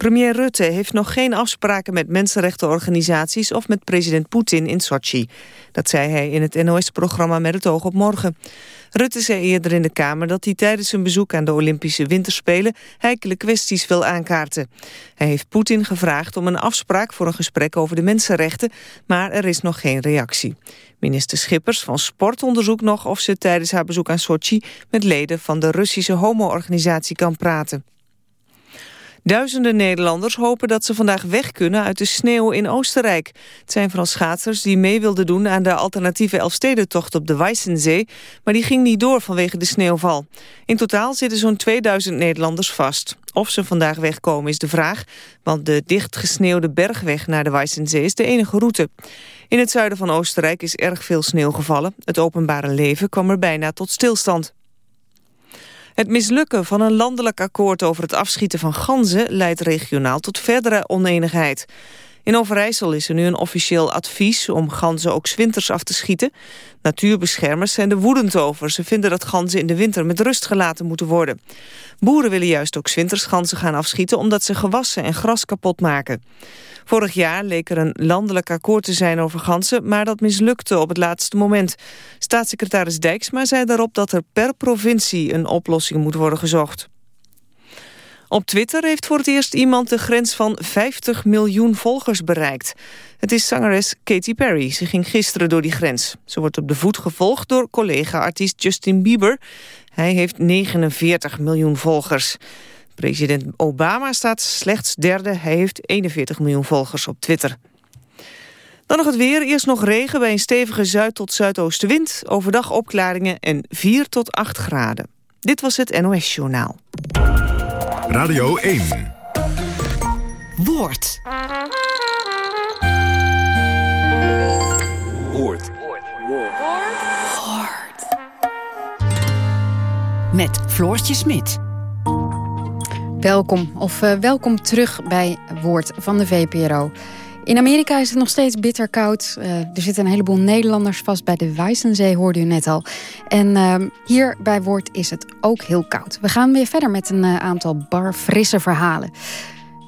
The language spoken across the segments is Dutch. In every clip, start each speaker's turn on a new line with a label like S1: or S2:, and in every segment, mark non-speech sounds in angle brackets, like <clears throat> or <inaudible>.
S1: Premier Rutte heeft nog geen afspraken met mensenrechtenorganisaties... of met president Poetin in Sochi. Dat zei hij in het NOS-programma Met het oog op morgen. Rutte zei eerder in de Kamer dat hij tijdens zijn bezoek aan de Olympische Winterspelen heikele kwesties wil aankaarten. Hij heeft Poetin gevraagd om een afspraak voor een gesprek over de mensenrechten, maar er is nog geen reactie. Minister Schippers van Sport onderzoekt nog of ze tijdens haar bezoek aan Sochi met leden van de Russische homo-organisatie kan praten. Duizenden Nederlanders hopen dat ze vandaag weg kunnen uit de sneeuw in Oostenrijk. Het zijn vooral schaatsers die mee wilden doen aan de alternatieve Elfstedentocht op de Weissensee, maar die ging niet door vanwege de sneeuwval. In totaal zitten zo'n 2000 Nederlanders vast. Of ze vandaag wegkomen is de vraag, want de dichtgesneeuwde bergweg naar de Weissensee is de enige route. In het zuiden van Oostenrijk is erg veel sneeuw gevallen. Het openbare leven kwam er bijna tot stilstand. Het mislukken van een landelijk akkoord over het afschieten van ganzen... leidt regionaal tot verdere oneenigheid. In Overijssel is er nu een officieel advies om ganzen ook winters af te schieten. Natuurbeschermers zijn er woedend over. Ze vinden dat ganzen in de winter met rust gelaten moeten worden. Boeren willen juist ook winters ganzen gaan afschieten... omdat ze gewassen en gras kapot maken. Vorig jaar leek er een landelijk akkoord te zijn over ganzen... maar dat mislukte op het laatste moment. Staatssecretaris Dijksma zei daarop dat er per provincie... een oplossing moet worden gezocht. Op Twitter heeft voor het eerst iemand de grens van 50 miljoen volgers bereikt. Het is zangeres Katy Perry. Ze ging gisteren door die grens. Ze wordt op de voet gevolgd door collega-artiest Justin Bieber. Hij heeft 49 miljoen volgers. President Obama staat slechts derde. Hij heeft 41 miljoen volgers op Twitter. Dan nog het weer. Eerst nog regen bij een stevige zuid- tot zuidoostenwind. Overdag opklaringen en 4 tot 8 graden. Dit was het NOS Journaal.
S2: Radio 1.
S3: Woord.
S2: Woord.
S3: Woord. Met Floortje Smit.
S4: Welkom of uh, welkom terug bij Woord van de VPRO. In Amerika is het nog steeds bitter koud. Uh, er zitten een heleboel Nederlanders vast bij de Weissensee, hoorde u net al. En uh, hier bij Woord is het ook heel koud. We gaan weer verder met een uh, aantal bar frisse verhalen.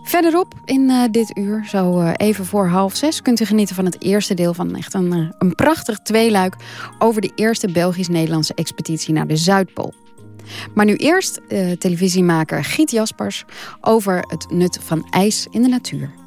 S4: Verderop in dit uur, zo even voor half zes... kunt u genieten van het eerste deel van echt een, een prachtig tweeluik... over de eerste Belgisch-Nederlandse expeditie naar de Zuidpool. Maar nu eerst televisiemaker Giet Jaspers over het nut van ijs in de natuur.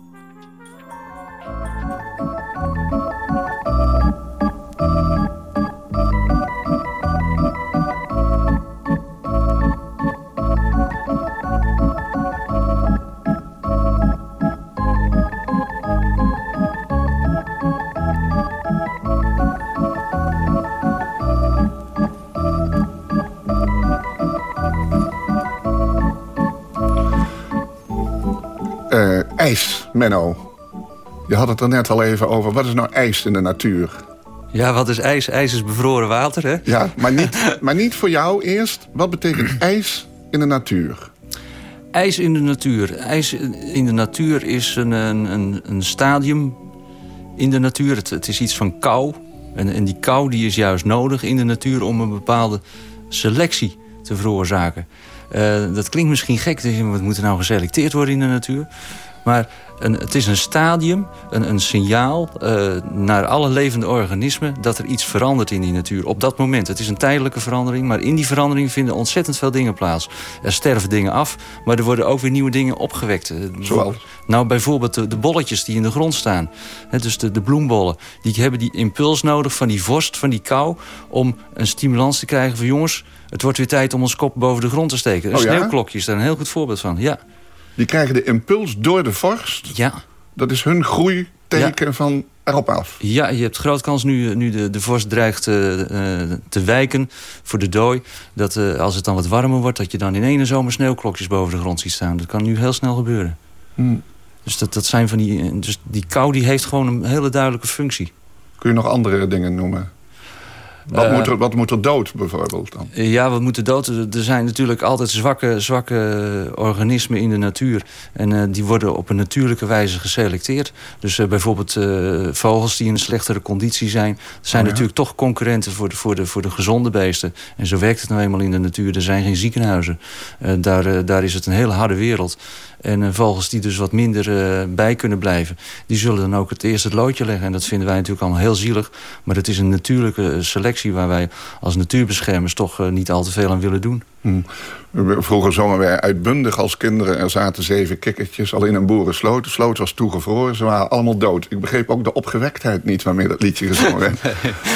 S5: Uh, ijs, Menno. Je had het er net al even over. Wat is nou ijs in de natuur?
S6: Ja, wat is ijs? IJs is bevroren water, hè?
S5: Ja, maar niet, maar niet voor jou eerst. Wat betekent <clears throat> ijs in de natuur?
S6: IJs in de natuur. IJs in de natuur is een, een, een stadium in de natuur. Het, het, is iets van kou. En, en die kou die is juist nodig in de natuur... om een bepaalde selectie te veroorzaken. Uh, dat klinkt misschien gek. Wat moet er nou geselecteerd worden in de natuur? Maar een, het is een stadium, een, een signaal uh, naar alle levende organismen... dat er iets verandert in die natuur op dat moment. Het is een tijdelijke verandering, maar in die verandering vinden ontzettend veel dingen plaats. Er sterven dingen af, maar er worden ook weer nieuwe dingen opgewekt.
S5: Zoals?
S6: Nou, bijvoorbeeld de, de, bolletjes die in de grond staan. He, dus de, de bloembollen. Die hebben die impuls nodig van die vorst, van die kou... om een stimulans te krijgen van jongens... het wordt weer tijd om ons kop boven de grond te steken. Een
S5: oh, ja?
S6: sneeuwklokje is daar een heel goed voorbeeld van, ja.
S5: Die krijgen de impuls door de vorst.
S6: Ja.
S5: Dat is hun groeiteken ja. van erop af.
S6: Ja, je hebt groot kans nu, nu de, de vorst dreigt uh, te wijken voor de dooi... dat uh, als het dan wat warmer wordt... dat je dan in ene zomer sneeuwklokjes boven de grond ziet staan. Dat kan nu heel snel gebeuren.
S5: Hmm.
S6: Dus, dat, dat zijn van die, dus die kou die heeft gewoon een hele duidelijke functie.
S5: Kun je nog andere dingen noemen? Wat, moet er, wat moet er dood bijvoorbeeld dan?
S6: Ja, wat moet er dood? Er zijn natuurlijk altijd zwakke, zwakke organismen in de natuur. En die worden op een natuurlijke wijze geselecteerd. Dus bijvoorbeeld vogels die in een slechtere conditie zijn... zijn oh natuurlijk toch concurrenten voor de, voor, de, voor de gezonde beesten. En zo werkt het nou eenmaal in de natuur. Er zijn geen ziekenhuizen. daar, daar is het een hele harde wereld. En uh, vogels die dus wat minder uh, bij kunnen blijven... die zullen dan ook het eerste het loodje leggen. En dat vinden wij natuurlijk allemaal heel zielig. Maar het is een natuurlijke eh, selectie... waar wij als natuurbeschermers toch niet al te veel aan willen doen.
S5: Hmm. Vroeger zongen wij uitbundig als kinderen. Er zaten zeven kikkertjes al in een boerensloot. De sloot was toegevroren. Ze waren allemaal dood. Ik begreep ook de opgewektheid niet waarmee dat liedje gezongen werd. <laughs>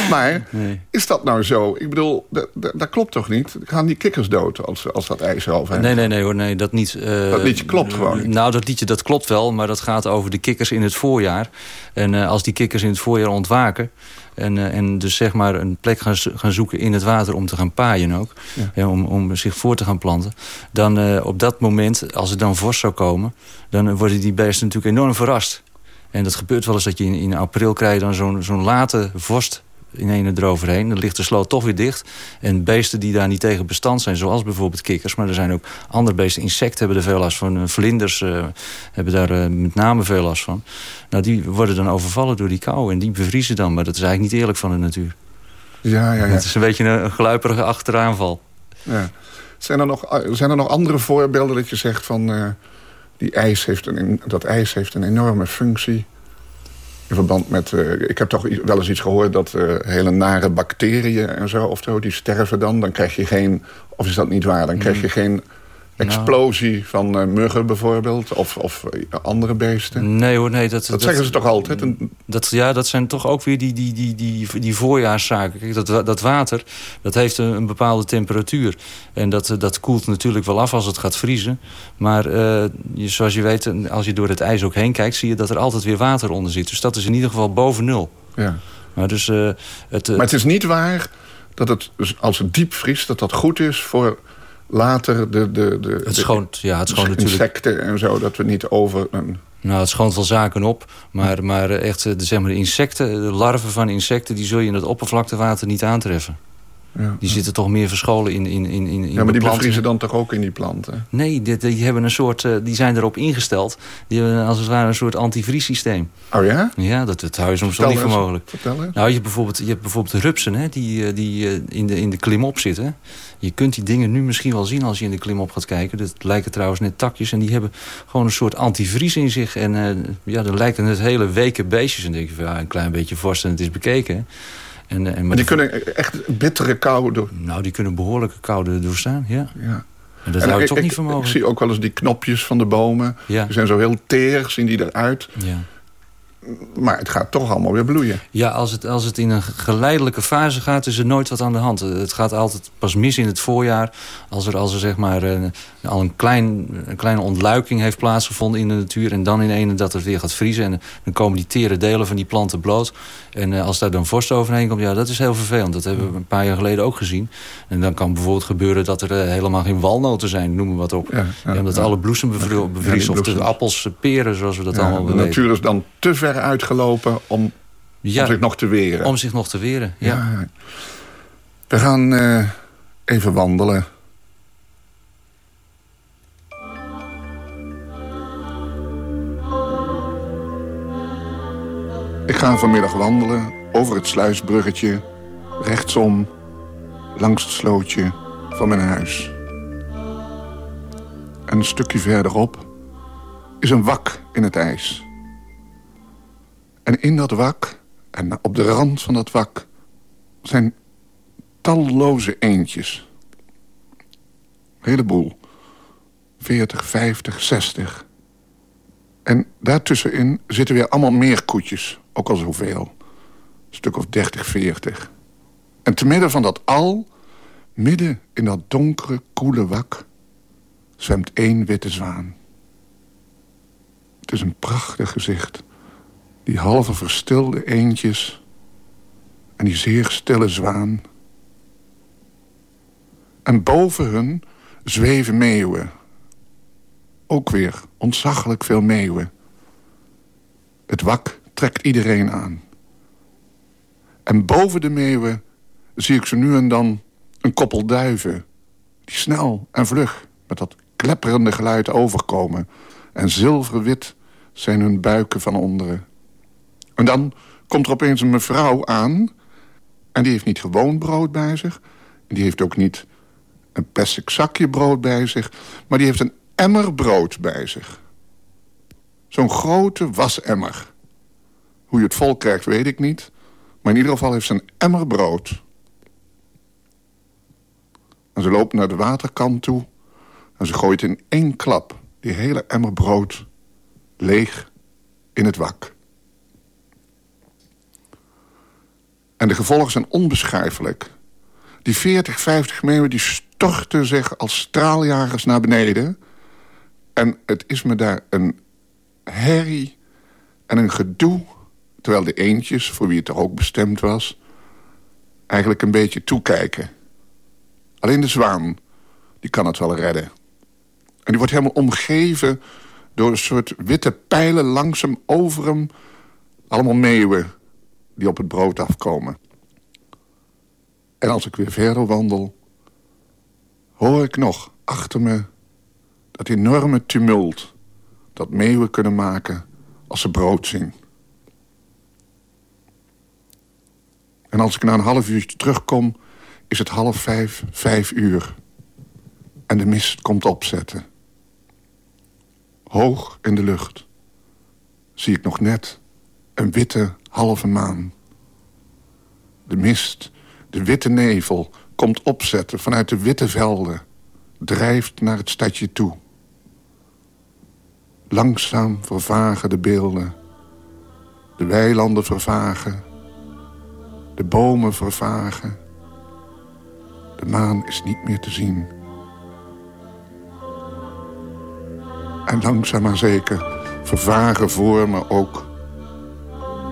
S5: Maar nee. is dat nou zo? Ik bedoel, dat klopt toch niet? Gaan die kikkers dood als, als dat ijs erover
S6: Nee, nee, nee, hoor, nee dat niet.
S5: Uh, dat liedje klopt gewoon niet.
S6: Nou, dat liedje dat klopt wel. Maar dat gaat over de kikkers in het voorjaar. En uh, als die kikkers in het voorjaar ontwaken... En, uh, en dus zeg maar een plek gaan, gaan zoeken in het water om te gaan paaien ook. Ja. Ja, om, om zich voor te gaan planten. Dan uh, op dat moment, als er dan vorst zou komen... dan worden die beesten natuurlijk enorm verrast. En dat gebeurt wel eens dat je in, in april krijg dan zo'n zo'n late vorst in ene eroverheen. Dan ligt de sloot toch weer dicht. En beesten die daar niet tegen bestand zijn, zoals bijvoorbeeld kikkers... maar er zijn ook andere beesten. Insecten hebben er veel last van. Vlinders uh, hebben daar uh, met name veel last van. Nou, die worden dan overvallen door die kou en die bevriezen dan. Maar dat is eigenlijk niet eerlijk van de natuur.
S5: Ja, ja, ja. <laughs>
S6: Het is een beetje een, een gluiperige achteraanval.
S5: Ja. Zijn, er nog, zijn er nog andere voorbeelden dat je zegt van... Uh, die ijs heeft een, dat ijs heeft een enorme functie in verband met... Uh, ik heb toch wel eens iets gehoord dat uh, hele nare bacteriën en zo... of zo, die sterven dan. Dan krijg je geen... Of is dat niet waar? Dan krijg je mm. geen explosie nou. van uh, muggen bijvoorbeeld? Of, of andere beesten?
S6: Nee hoor, nee. Dat,
S5: dat, zeggen ze toch altijd?
S6: Dat, ja, dat zijn toch ook weer die, die, die, die, die voorjaarszaken. Kijk, dat, dat water, dat heeft een, een bepaalde temperatuur. En dat, dat koelt natuurlijk wel af als het gaat vriezen. Maar uh, zoals je weet, als je door het ijs ook heen kijkt... zie je dat er altijd weer water onder zit. Dus dat is in ieder geval boven nul.
S5: Ja.
S6: Maar, dus, uh,
S5: het, maar het is niet waar dat het, als het diep vriest... dat dat goed is voor later de, de, de,
S6: het schoont, ja, het schoont
S5: natuurlijk... insecten en zo, dat we niet over... Een...
S6: Nou, het schoont wel zaken op, maar, maar echt de, zeg maar, de insecten, de larven van insecten... die zul je in het oppervlaktewater niet aantreffen. Ja, die zitten toch meer verscholen in, in, in, in
S5: Ja, maar die bevriezen dan toch ook in die planten?
S6: Nee, die, die, hebben een soort, uh, die zijn erop ingesteld. Die hebben als het ware een soort antivriesysteem.
S5: Oh ja?
S6: Ja, dat, het huis soms niet voor mogelijk.
S5: Vertel eens.
S6: Nou, je hebt bijvoorbeeld, je hebt bijvoorbeeld rupsen hè, die, eh, die uh, in, de, in de klimop zitten. Je kunt die dingen nu misschien wel zien als je in de klimop gaat kijken. Dat lijken trouwens net takjes. En die hebben gewoon een soort antivries in zich. En uh, ja, dan lijken het hele weken beestjes. En dan denk je van, ja, een klein beetje vorst en het is bekeken. En,
S5: en, maar die kunnen echt bittere kou door...
S6: Nou, die kunnen behoorlijke koude doorstaan, ja.
S5: ja.
S6: En dat zou je toch niet vermogen.
S5: Ik zie ook wel eens die knopjes van de bomen. Ja. Die zijn zo heel teer, zien die eruit.
S6: Ja
S5: maar het gaat toch allemaal weer bloeien.
S6: Ja, als het, als het in een geleidelijke fase gaat, is er nooit wat aan de hand. Het gaat altijd pas mis in het voorjaar. Als er, als er zeg maar eh, al een, klein, een kleine ontluiking heeft plaatsgevonden in de natuur... en dan in ene dat het weer gaat vriezen... en dan komen die tere delen van die planten bloot. En uh, als daar dan vorst overheen komt, ja, dat is heel vervelend. Dat hebben we een paar jaar geleden ook gezien. En dan kan bijvoorbeeld gebeuren dat er uh, helemaal geen walnoten zijn, noem maar wat op. Ja, ja, omdat ja. alle bloesem bevriezen, of de appels, peren, zoals we dat allemaal
S5: weten. De natuur is dan te ver uitgelopen om,
S6: ja,
S5: om zich nog te weren.
S6: Om zich nog te weren, ja. ja.
S5: We gaan uh, even wandelen. Ik ga vanmiddag wandelen over het sluisbruggetje, rechtsom, langs het slootje van mijn huis. En een stukje verderop is een wak in het ijs. En in dat wak, en op de rand van dat wak... zijn talloze eendjes. Een heleboel. 40, 50, 60. En daartussenin zitten weer allemaal meer koetjes. Ook al zoveel. Een stuk of 30, 40. En te midden van dat al, midden in dat donkere, koele wak... zwemt één witte zwaan. Het is een prachtig gezicht die halve verstilde eendjes en die zeer stille zwaan. En boven hun zweven meeuwen. Ook weer ontzaglijk veel meeuwen. Het wak trekt iedereen aan. En boven de meeuwen zie ik ze nu en dan een koppel duiven... die snel en vlug met dat klepperende geluid overkomen... en zilverwit zijn hun buiken van onderen. En dan komt er opeens een mevrouw aan... en die heeft niet gewoon brood bij zich... die heeft ook niet een plastic zakje brood bij zich... maar die heeft een emmer brood bij zich. Zo'n grote wasemmer. Hoe je het vol krijgt, weet ik niet... maar in ieder geval heeft ze een emmer brood... En ze loopt naar de waterkant toe... en ze gooit in één klap die hele emmer brood leeg in het wak. En de gevolgen zijn onbeschrijfelijk. Die 40, 50 meeuwen die storten zich als straaljagers naar beneden. En het is me daar een herrie en een gedoe... terwijl de eendjes, voor wie het er ook bestemd was... eigenlijk een beetje toekijken... Alleen de zwaan, die kan het wel redden. En die wordt helemaal omgeven door een soort witte pijlen langzaam over hem. Allemaal meeuwen die op het brood afkomen. En als ik weer verder wandel, hoor ik nog achter me dat enorme tumult dat meeuwen kunnen maken als ze brood zien. En als ik na een half uurtje terugkom is het half vijf, vijf uur. En de mist komt opzetten. Hoog in de lucht zie ik nog net een witte halve maan. De mist, de witte nevel, komt opzetten vanuit de witte velden... drijft naar het stadje toe. Langzaam vervagen de beelden. De weilanden vervagen. De bomen vervagen. De maan is niet meer te zien. En langzaam maar zeker vervagen voor me ook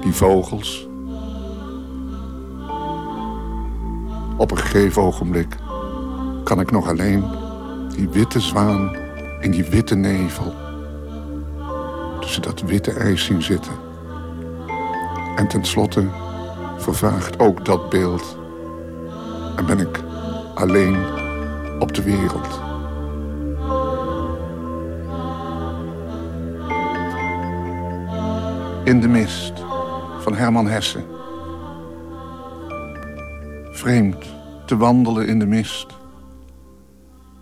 S5: die vogels. Op een gegeven ogenblik kan ik nog alleen die witte zwaan in die witte nevel tussen dat witte ijs zien zitten. En tenslotte vervaagt ook dat beeld en ben ik alleen op de wereld. In de mist van Herman Hesse. Vreemd te wandelen in de mist.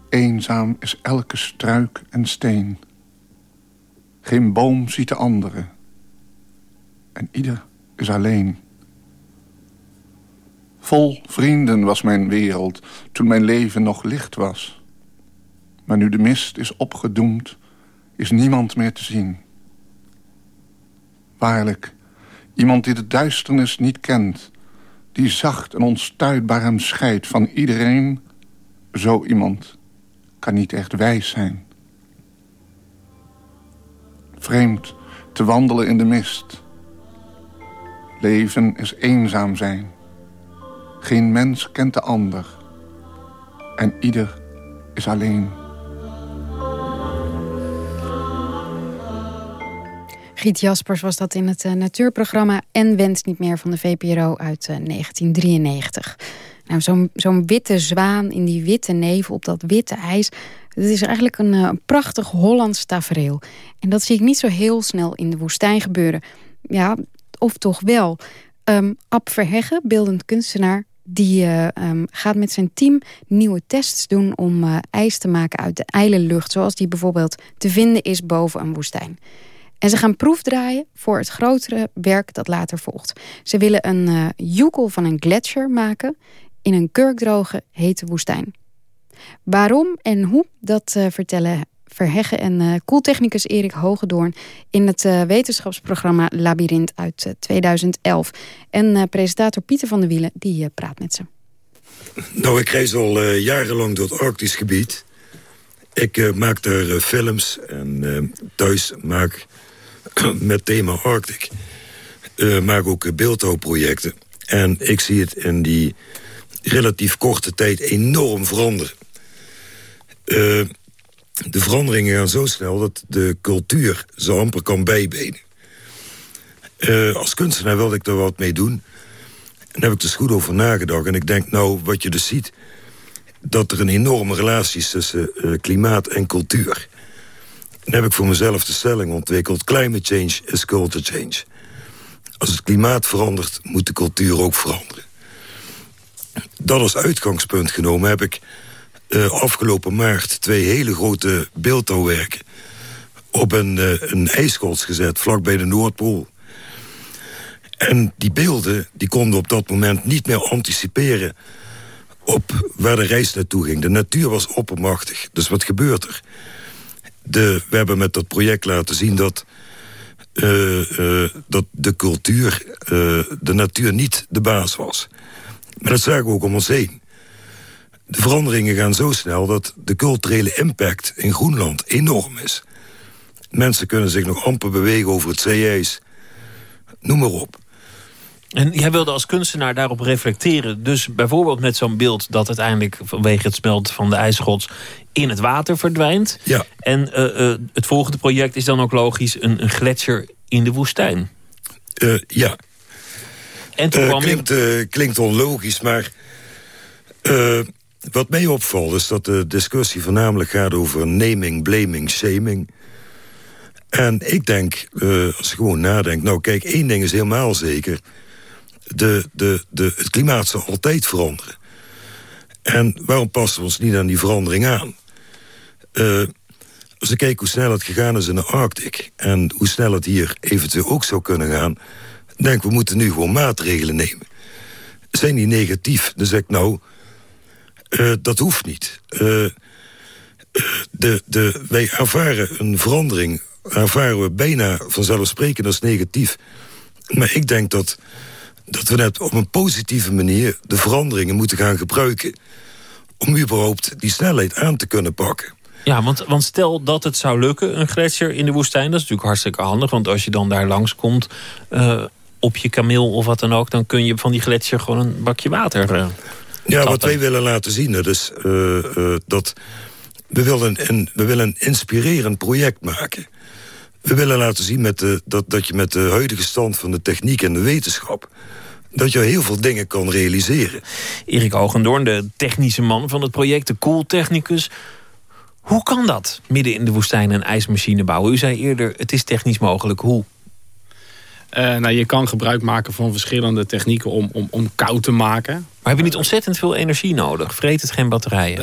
S5: Eenzaam is elke struik en steen. Geen boom ziet de andere. En ieder is alleen. Vol vrienden was mijn wereld toen mijn leven nog licht was. Maar nu de mist is opgedoemd, is niemand meer te zien. Waarlijk, iemand die de duisternis niet kent... die zacht en onstuitbaar hem scheidt van iedereen... zo iemand kan niet echt wijs zijn. Vreemd te wandelen in de mist. Leven is eenzaam zijn. Geen mens kent de ander. En ieder is alleen.
S4: Giet Jaspers was dat in het uh, natuurprogramma En Wens niet meer van de VPRO uit uh, 1993. Nou, zo'n witte zwaan in die witte nevel op dat witte ijs... dat is eigenlijk een uh, prachtig Hollands tafereel. En dat zie ik niet zo heel snel in de woestijn gebeuren. Ja, of toch wel. Um, Ab Verheggen, beeldend kunstenaar, die um, gaat met zijn team nieuwe tests doen om ijs te maken uit de ijle lucht. Zoals die bijvoorbeeld te vinden is boven een woestijn. En ze gaan proefdraaien voor het grotere werk dat later volgt. Ze willen een uh, joekel van een gletsjer maken in een kurkdroge hete woestijn. Waarom en hoe, dat vertellen Verheggen en uh, koeltechnicus Erik Hogedoorn... in het wetenschapsprogramma Labyrinth uit uh, 2011. En presentator Pieter van der Wielen, die praat met ze.
S7: Nou, ik reis al jarenlang door het Arktisch gebied. Ik maak daar films en thuis maak <clears throat> met thema Arctic... maak ook beeldhouwprojecten. En ik zie het in die relatief korte tijd enorm veranderen de veranderingen gaan zo snel dat de cultuur zo amper kan bijbenen. Uh, als kunstenaar wilde ik er wat mee doen. En daar heb ik dus goed over nagedacht. En ik denk nou, wat je dus ziet... dat er een enorme relatie is tussen uh, klimaat en cultuur. Heb ik voor mezelf de stelling ontwikkeld... climate change is culture change. Als het klimaat verandert, moet de cultuur ook veranderen. Dat als uitgangspunt genomen heb ik uh, afgelopen maart... twee hele grote beeldhouwwerken op een, uh, een gezet, vlakbij de Noordpool. En die beelden die konden op dat moment niet meer anticiperen... op waar de reis naartoe ging. De natuur was oppermachtig. Dus wat gebeurt er? De, we hebben met dat project laten zien dat, uh, uh, dat de cultuur, uh, de natuur niet de baas was. Maar dat zagen we ook om ons heen. De veranderingen gaan zo snel dat de culturele impact in Groenland enorm is. Mensen kunnen zich nog amper bewegen over het zeeijs. Noem maar op.
S8: En jij wilde als kunstenaar daarop reflecteren. Dus bijvoorbeeld met zo'n beeld dat uiteindelijk vanwege het smelten van de ijsschots in het water verdwijnt.
S7: Ja.
S8: En uh, uh, het volgende project is dan ook logisch een, een gletsjer in de woestijn.
S7: Uh, ja.
S8: En toen kwam
S7: klinkt, klinkt onlogisch, maar wat mij opvalt is dat de discussie voornamelijk gaat over naming, blaming, shaming. En ik denk, als je gewoon nadenkt... nou kijk, één ding is helemaal zeker de, de, de, het klimaat zal altijd veranderen. En waarom passen we ons niet aan die verandering aan? Uh, als ik kijk hoe snel het gegaan is in de Arctic... en hoe snel het hier eventueel ook zou kunnen gaan... denk we moeten nu gewoon maatregelen nemen. Zijn die negatief? Dan zeg ik nou, uh, dat hoeft niet. Uh, de, de, wij ervaren een verandering, ervaren we bijna vanzelfsprekend als negatief. Maar ik denk dat dat we net op een positieve manier de veranderingen moeten gaan gebruiken... om überhaupt die snelheid aan te kunnen pakken.
S8: Ja, want, want stel dat het zou lukken, een gletsjer in de woestijn... dat is natuurlijk hartstikke handig, want als je dan daar langskomt... Uh, op je kameel of wat dan ook... dan kun je van die gletsjer gewoon een bakje water uh,
S7: Ja, wat wij willen laten zien, dus uh, dat... We willen, een, we willen een inspirerend project maken. We willen laten zien met de, dat, dat je met de huidige stand van de techniek en de wetenschap dat je heel veel dingen kan realiseren.
S8: Erik Ogendoorn, de technische man van het project, de koeltechnicus. Hoe kan dat, midden in de woestijn een ijsmachine bouwen? U zei eerder, het is technisch mogelijk. Hoe?
S9: Uh, nou, je kan gebruik maken van verschillende technieken om, om, om koud te maken. Maar
S8: heb je niet ontzettend veel energie nodig? Vreet het geen batterijen?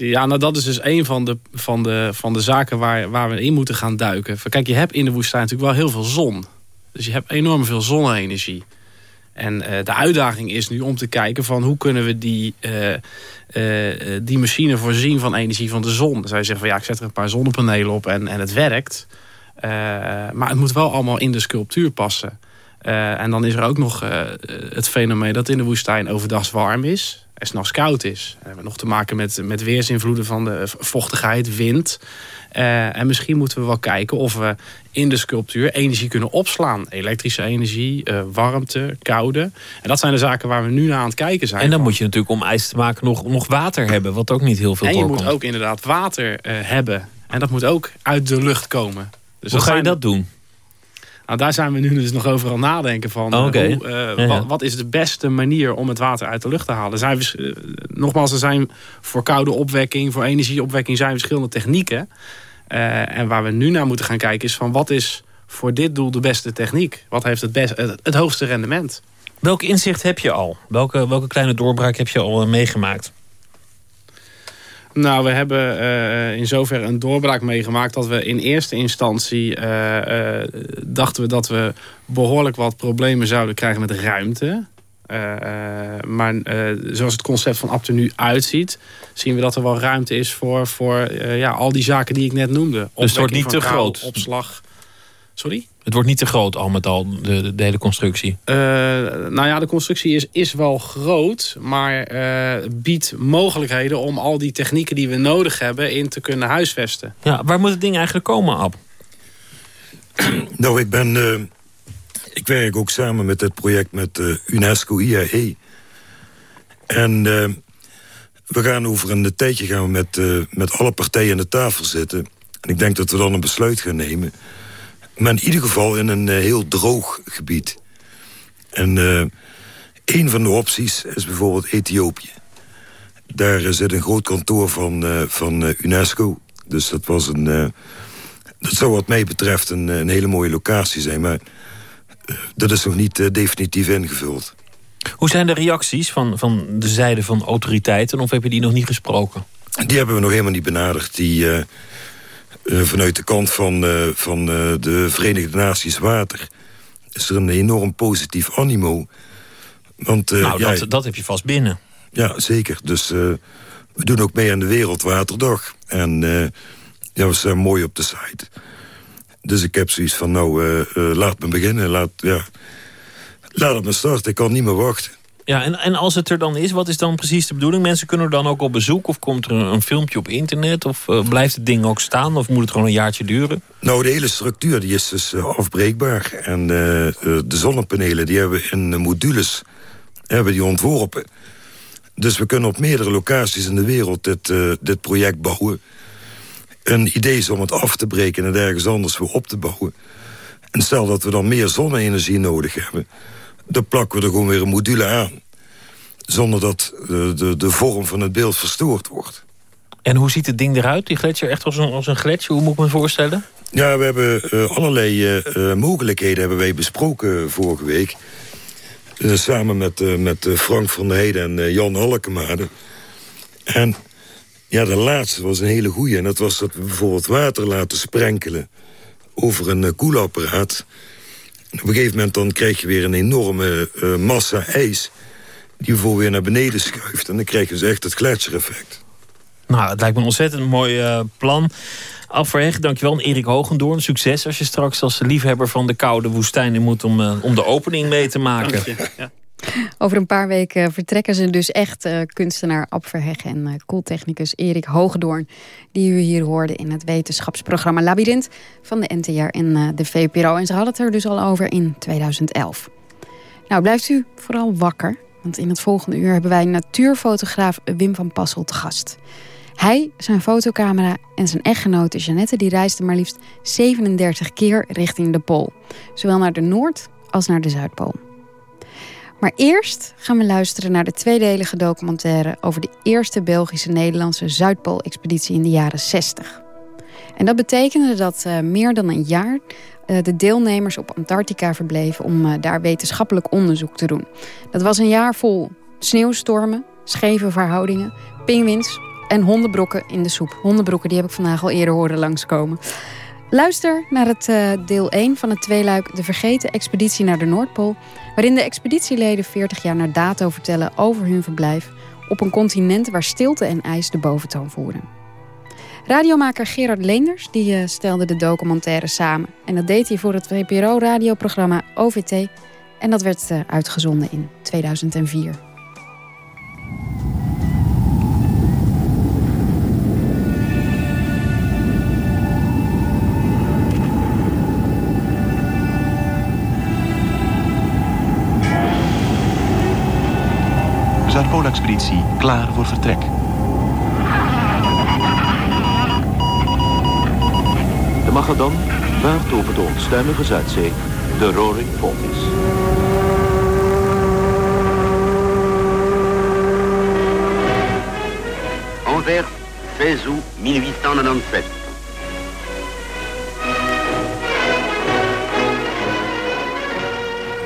S9: Uh, ja, nou dat is dus een van de, van de, van de zaken waar, waar we in moeten gaan duiken. Kijk, je hebt in de woestijn natuurlijk wel heel veel zon. Dus je hebt enorm veel zonne-energie. En uh, de uitdaging is nu om te kijken van hoe kunnen we die, uh, die machine voorzien van energie van de zon. Je zeggen van ja, ik zet er een paar zonnepanelen op en, en het werkt. Maar het moet wel allemaal in de sculptuur passen. en dan is er ook nog het fenomeen dat in de woestijn overdag warm is en s'nachts koud is. We hebben nog te maken met, met weersinvloeden van de vochtigheid, wind. Uh, en misschien moeten we wel kijken of we in de sculptuur energie kunnen opslaan. Elektrische energie, uh, warmte, koude. En dat zijn de zaken waar we nu naar aan het kijken zijn.
S8: En dan moet je natuurlijk om ijs te maken nog, nog water hebben. Wat ook niet heel veel
S9: En je moet ook inderdaad water uh, hebben. En dat moet ook uit de lucht komen.
S8: Dus Hoe ga je dat doen?
S9: Nou, daar zijn we nu dus nog over aan nadenken van.
S8: Oh, okay.
S9: hoe, uh, ja, ja. Wat, wat, is de beste manier om het water uit de lucht te halen? Zijn, uh, nogmaals, er zijn voor koude opwekking, voor energieopwekking zijn verschillende technieken. Uh, en waar we nu naar moeten gaan kijken is van wat is voor dit doel de beste techniek? Wat heeft het, best, het, het hoogste rendement?
S8: Welk inzicht heb je al? Welke, welke kleine doorbraak heb je al meegemaakt?
S9: Nou, we hebben uh, in zoverre een doorbraak meegemaakt... dat we in eerste instantie uh, uh, dachten we dat we behoorlijk wat problemen zouden krijgen met ruimte. maar zoals het concept van Apte nu uitziet... zien we dat er wel ruimte is voor, voor ja, al die zaken die ik net noemde.
S8: Dus het wordt niet te groot?
S9: Opslag. Sorry?
S8: Het wordt niet te groot al met al, de, de hele constructie?
S9: Uh, nou ja, de constructie is, is wel groot, maar uh, biedt mogelijkheden om al die technieken die we nodig hebben in te kunnen huisvesten.
S8: Ja, waar moet het ding eigenlijk komen, Ab? <clears throat>
S7: nou, ik ben... Uh, ik werk ook samen met het project met UNESCO IAE. En we gaan over een tijdje gaan we met, met alle partijen aan de tafel zitten. En ik denk dat we dan een besluit gaan nemen... Maar in ieder geval in een uh, heel droog gebied. En uh, Een van de opties is bijvoorbeeld Ethiopië. Daar zit een groot kantoor van, van UNESCO. Dus dat was een... dat zou wat mij betreft een, een hele mooie locatie zijn. Maar dat is nog niet definitief ingevuld.
S8: Hoe zijn de reacties van, van de zijde van autoriteiten? Of heb je die nog niet gesproken?
S7: Die hebben we nog helemaal niet benaderd. Die, vanuit de kant van, uh, van de Verenigde Naties Water... is er een enorm positief animo.
S8: Want, nou, ja, dat, dat heb je vast binnen.
S7: Ja, zeker. Dus we doen ook mee aan de Wereldwaterdag. En ja, we staan mooi op de site. Dus ik heb zoiets van, nou, laat me beginnen. Laat, ja, laat het me starten, ik kan niet meer wachten.
S8: Ja, en, en als het er dan is, wat is dan precies de bedoeling? Mensen kunnen dan ook op bezoek of komt er een, filmpje op internet? Of uh, blijft het ding ook staan of moet het gewoon een jaartje duren?
S7: Nou, de hele structuur die is dus uh, afbreekbaar. En uh, de zonnepanelen die hebben we in modules hebben die ontworpen. Dus we kunnen op meerdere locaties in de wereld dit, dit project bouwen. Een idee is om het af te breken en het ergens anders weer op te bouwen. En stel dat we dan meer zonne-energie nodig hebben dan plakken we er gewoon weer een module aan. Zonder dat de, de, de vorm van het beeld verstoord wordt.
S8: En hoe ziet het ding eruit, die gletsjer? Echt als een, als een gletsjer? Hoe moet ik me voorstellen?
S7: Ja, we hebben uh, allerlei uh, mogelijkheden hebben wij besproken vorige week. Uh, samen met, met Frank van der Heijden en Jan Halkemade. En ja, de laatste was een hele goeie. En dat was dat we bijvoorbeeld water laten sprenkelen over een koelapparaat. Op een gegeven moment dan krijg je weer een enorme uh, massa ijs... die voor weer naar beneden schuift. En dan krijg je dus echt het gletsjereffect.
S8: Nou, het lijkt me een ontzettend mooi uh, plan. Afverheg, dankjewel. En Erik Hogendoorn, succes als je straks als liefhebber van de koude woestijnen moet... om, uh, om de opening mee te maken. Ja.
S4: Over een paar weken vertrekken ze dus echt uh, kunstenaar Ab Verheggen en uh, koeltechnicus Erik Hogedoorn. Die u hier hoorde in het wetenschapsprogramma Labyrinth van de NTR en uh, de VPRO. En ze hadden het er dus al over in 2011. Nou, blijft u vooral wakker. Want in het volgende uur hebben wij natuurfotograaf Wim van Passel te gast. Hij, zijn fotocamera en zijn echtgenote Jeannette... die reisden maar liefst 37 keer richting de Pool. Zowel naar de Noord- als naar de Zuidpool. Maar eerst gaan we luisteren naar de tweedelige documentaire... over de eerste Belgische-Nederlandse Zuidpool-expeditie in de jaren 60. En dat betekende dat uh, meer dan een jaar uh, de deelnemers op Antarctica verbleven... om uh, daar wetenschappelijk onderzoek te doen. Dat was een jaar vol sneeuwstormen, scheve verhoudingen, pinguïns en hondenbrokken in de soep. Hondenbrokken die heb ik vandaag al eerder horen langskomen. Luister naar het uh, deel 1 van het tweeluik De Vergeten Expeditie naar de Noordpool... waarin de expeditieleden 40 jaar na dato vertellen over hun verblijf... op een continent waar stilte en ijs de boventoon voeren. Radiomaker Gerard Leenders die, uh, stelde de documentaire samen. En dat deed hij voor het VPRO-radioprogramma OVT... en dat werd uh, uitgezonden in 2004.
S10: Zuidpoolexpeditie klaar voor vertrek. De Magadon vaart over de onstuimige Zuidzee, de Roaring Forties.
S11: Anvers, 16 août 1897.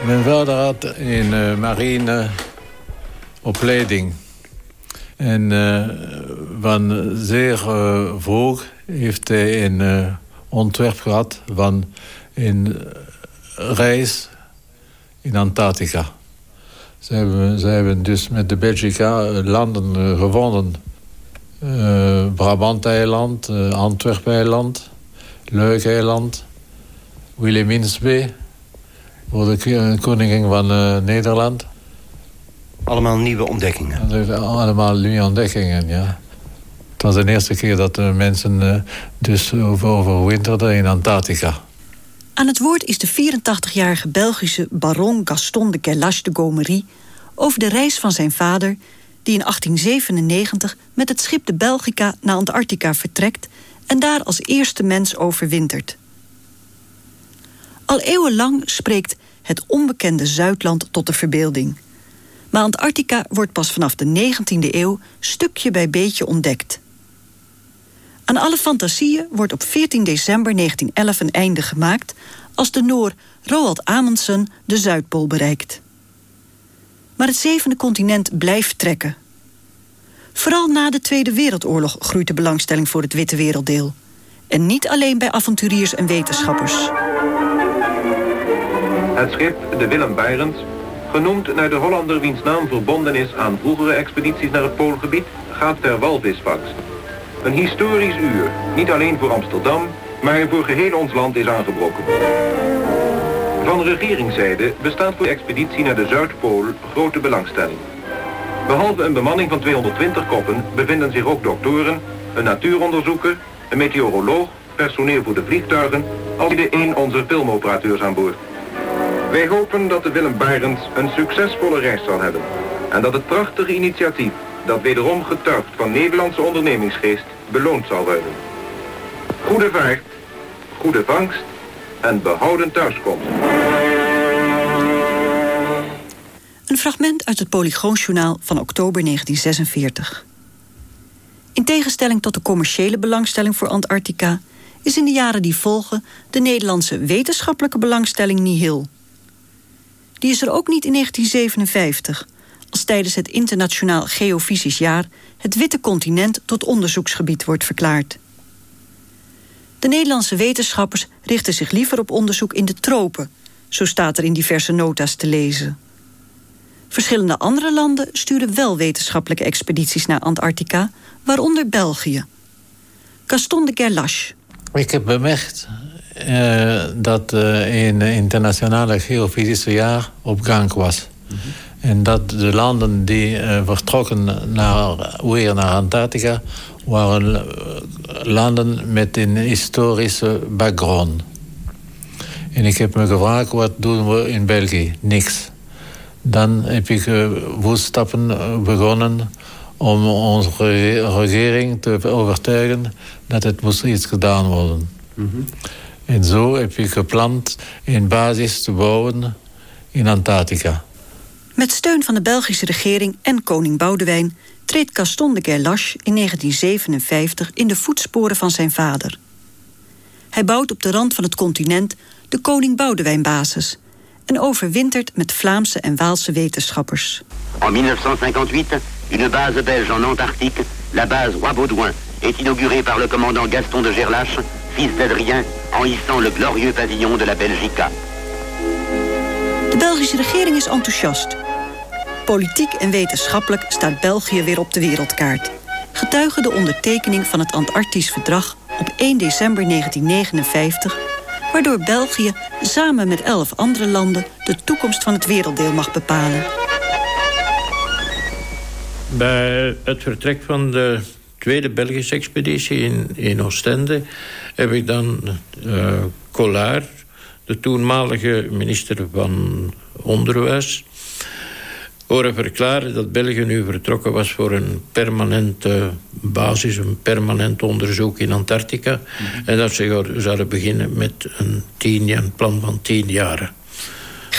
S12: Mijn vader had in uh, marine opleiding. En uh, van zeer uh, vroeg heeft hij een uh, ontwerp gehad van een reis in Antarctica. Ze hebben, ze hebben dus met de Belgica landen gevonden. Brabant-eiland, Antwerp-eiland, Luik-eiland, Wilhelminsbee... voor de koningin van Nederland...
S10: Allemaal nieuwe ontdekkingen?
S12: Allemaal nieuwe ontdekkingen, ja. Het was de eerste keer dat de mensen uh, dus over, overwinterden in Antarctica.
S13: Aan het woord is de 84-jarige Belgische baron Gaston de Gerlache de Gomery... over de reis van zijn vader, die in 1897 met het schip de Belgica naar Antarctica vertrekt... en daar als eerste mens overwintert. Al eeuwenlang spreekt het onbekende Zuidland tot de verbeelding... Maar Antarctica wordt pas vanaf de 19e eeuw stukje bij beetje ontdekt. Aan alle fantasieën wordt op 14 december 1911 een einde gemaakt... als de Noor Roald Amundsen de Zuidpool bereikt. Maar het zevende continent blijft trekken. Vooral na de Tweede Wereldoorlog groeit de belangstelling voor het witte werelddeel. En niet alleen bij avonturiers en wetenschappers.
S14: Het schip, de Willem Beirens, genoemd naar de Hollander wiens naam verbonden is aan vroegere expedities naar het Poolgebied, gaat ter walvisvangst. Een historisch uur, niet alleen voor Amsterdam, maar voor geheel ons land is aangebroken. Van regeringszijde bestaat voor de expeditie naar de Zuidpool grote belangstelling. Behalve een bemanning van 220 koppen bevinden zich ook doktoren, een natuuronderzoeker, een meteoroloog, personeel voor de vliegtuigen, als de een onze filmoperateurs aan boord. Wij hopen dat de Willem Barends een succesvolle reis zal hebben en dat het prachtige initiatief dat wederom getuigt van Nederlandse ondernemingsgeest beloond zal worden. Goede vaart, goede vangst en behouden thuiskomst.
S13: Een fragment uit het Polygoonjournaal van oktober 1946. In tegenstelling tot de commerciële belangstelling voor Antarctica... is in de jaren die volgen de Nederlandse wetenschappelijke belangstelling nihil. Die is er ook niet in 1957, als tijdens het Internationaal Geofysisch Jaar... het Witte Continent tot onderzoeksgebied wordt verklaard. De Nederlandse wetenschappers richten zich liever op onderzoek in de tropen... zo staat er in diverse nota's te lezen. Verschillende andere landen sturen wel wetenschappelijke expedities naar Antarctica, waaronder België. Gaston de Gerlache.
S12: Ik heb bemerkt uh, dat uh, een internationale geofysische jaar op gang was. Mm -hmm. En dat de landen die uh, vertrokken naar, weer naar Antarctica... waren landen met een historische background. En ik heb me gevraagd, wat doen we in België? Niks. Dan heb ik voetstappen begonnen om onze regering te overtuigen dat het moest iets gedaan worden. Mm -hmm. En zo heb ik gepland een basis te bouwen in Antarctica.
S13: Met steun van de Belgische regering en koning Boudewijn... treedt Gaston de Gerlache in 1957 in de voetsporen van zijn vader. Hij bouwt op de rand van het continent de Koning Boudewijn-basis... en overwintert met Vlaamse en Waalse wetenschappers.
S11: In 1958, une base belge en Antarctique, la base Roi Baudouin... est inaugurée par le commandant Gaston de Gerlache, fils d'Adrien... en hissant le glorieux pavillon de la Belgica.
S13: De Belgische regering is enthousiast. Politiek en wetenschappelijk staat België weer op de wereldkaart. Getuige de ondertekening van het Antarctisch Verdrag op 1 december 1959... waardoor België samen met elf andere landen... de toekomst van het werelddeel mag bepalen.
S15: Bij het vertrek van de tweede Belgische expeditie in, in Oostende... heb ik dan uh, Collard, de toenmalige minister van Onderwijs horen verklaren dat België nu vertrokken was voor een permanente basis, een permanent onderzoek in Antarctica. Mhm. En dat ze zouden beginnen met een, tien, een plan van tien jaren.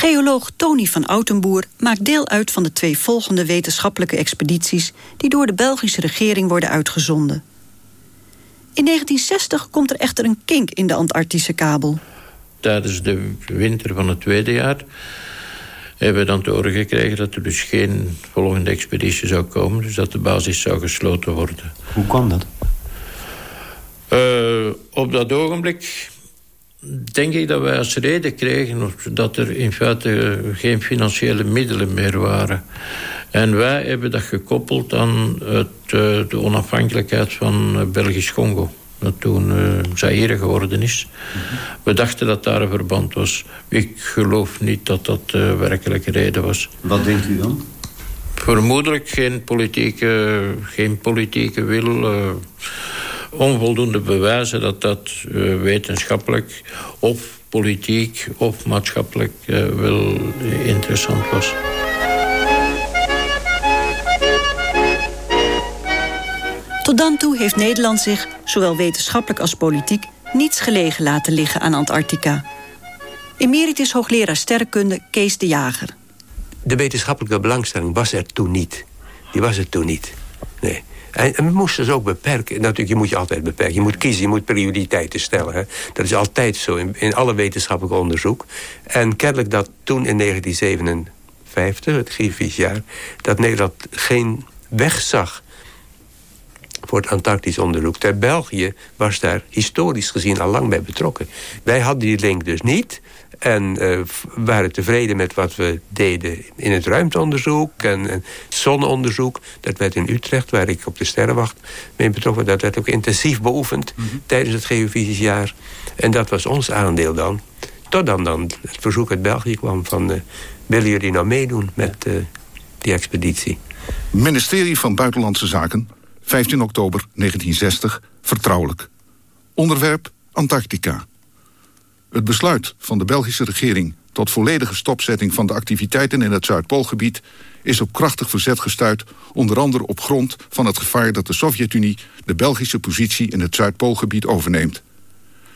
S13: Geoloog Tony van Outenboer maakt deel uit van de twee volgende wetenschappelijke expedities die door de Belgische regering worden uitgezonden. In 1960 komt er echter een kink in de Antarctische kabel.
S15: Tijdens de winter van het tweede jaar hebben we dan te horen gekregen dat er dus geen volgende expeditie zou komen. Dus dat de basis zou gesloten worden.
S16: Hoe kwam dat?
S15: Uh, op dat ogenblik denk ik dat wij als reden kregen... dat er in feite geen financiële middelen meer waren. En wij hebben dat gekoppeld aan het, uh, de onafhankelijkheid van Belgisch Congo dat toen uh, Zaire geworden is. We dachten dat daar een verband was. Ik geloof niet dat dat de werkelijke reden was.
S16: Wat denkt u dan?
S15: Vermoedelijk geen politieke, geen politieke wil. Onvoldoende bewijzen dat dat uh, wetenschappelijk of politiek of maatschappelijk uh, wel interessant was.
S13: Tot dan toe heeft Nederland zich, zowel wetenschappelijk als politiek... niets gelegen laten liggen aan Antarctica. Emeritus hoogleraar sterrenkunde Kees de Jager.
S16: de wetenschappelijke belangstelling was er toen niet. Die was er toen niet. Nee. En, we moesten ze ook beperken. Natuurlijk, je moet je altijd beperken. Je moet kiezen, je moet prioriteiten stellen. Hè. Dat is altijd zo in, in alle wetenschappelijk onderzoek. En kennelijk dat toen in 1957, het Griffithsjaar... dat Nederland geen weg zag voor het Antarctisch onderzoek. Ter België was daar historisch gezien al lang bij betrokken. Wij hadden die link dus niet. En uh, waren tevreden met wat we deden in het ruimteonderzoek en, en zonneonderzoek. Dat werd in Utrecht, waar ik op de Sterrenwacht mee betrokken Dat werd ook intensief beoefend mhm. tijdens het geofysisch En dat was ons aandeel dan. Tot dan, dan het verzoek uit België kwam van... Uh, willen jullie nou meedoen met uh, die expeditie?
S5: Ministerie van Buitenlandse Zaken, 15 oktober 1960, vertrouwelijk. Onderwerp Antarctica. Het besluit van de Belgische regering tot volledige stopzetting van de activiteiten in het Zuidpoolgebied is op krachtig verzet gestuurd, onder andere op grond van het gevaar dat de Sovjet-Unie de Belgische positie in het Zuidpoolgebied overneemt.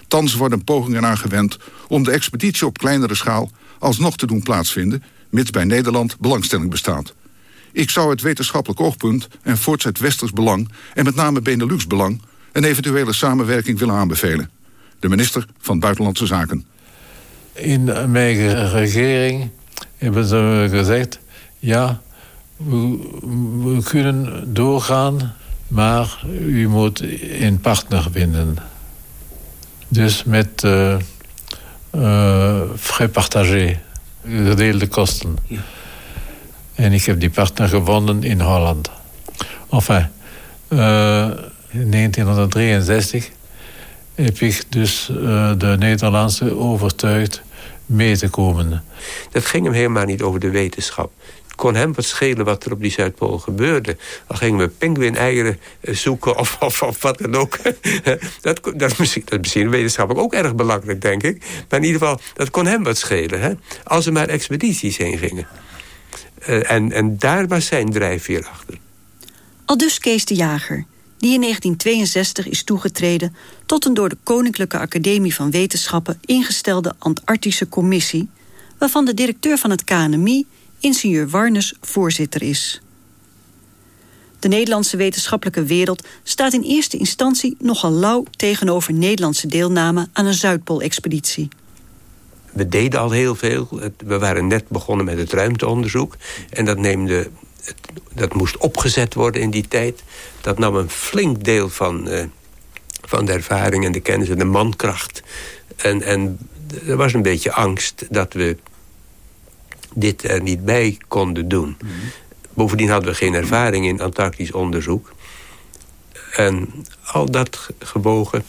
S5: Thans worden pogingen aangewend om de expeditie op kleinere schaal alsnog te doen plaatsvinden, mits bij Nederland belangstelling bestaat. Ik zou het wetenschappelijk oogpunt en voortzet westers belang en met name Benelux belang een eventuele samenwerking willen aanbevelen de minister van Buitenlandse Zaken.
S12: In mijn regering hebben ze gezegd... ja, we, kunnen doorgaan, maar u moet een partner vinden. Dus met uh, uh, frais partagé, gedeelde kosten. Ja. En ik heb die partner gevonden in Holland. Enfin, uh, in 1963 heb ik dus uh, de Nederlandse overtuigd mee te komen.
S16: Dat ging hem helemaal niet over de wetenschap. Het kon hem wat schelen wat er op die Zuidpool gebeurde. Dan gingen we pinguïneieren eh, zoeken of, of, wat dan ook. <laughs> dat, dat, is misschien, dat is wetenschappelijk ook erg belangrijk, denk ik. Maar in ieder geval, dat kon hem wat schelen. Hè? Als er maar expedities heen gingen. Uh, en, en daar was zijn drijfveer achter.
S13: Al dus Kees de Jager die in 1962 is toegetreden tot een door de Koninklijke Academie van Wetenschappen ingestelde Antarctische Commissie, waarvan de directeur van het KNMI, ingenieur Warnes, voorzitter is. De Nederlandse wetenschappelijke wereld staat in eerste instantie nogal lauw tegenover Nederlandse deelname aan een Zuidpoolexpeditie.
S16: We deden al heel veel. We waren net begonnen met het ruimteonderzoek. En dat neemde dat moest opgezet worden in die tijd. Dat nam een flink deel van, uh, van de ervaring en de kennis en de mankracht. En, en er was een beetje angst dat we dit er niet bij konden doen. Mhm. Bovendien hadden we geen ervaring in Antarctisch onderzoek. En al dat gewogen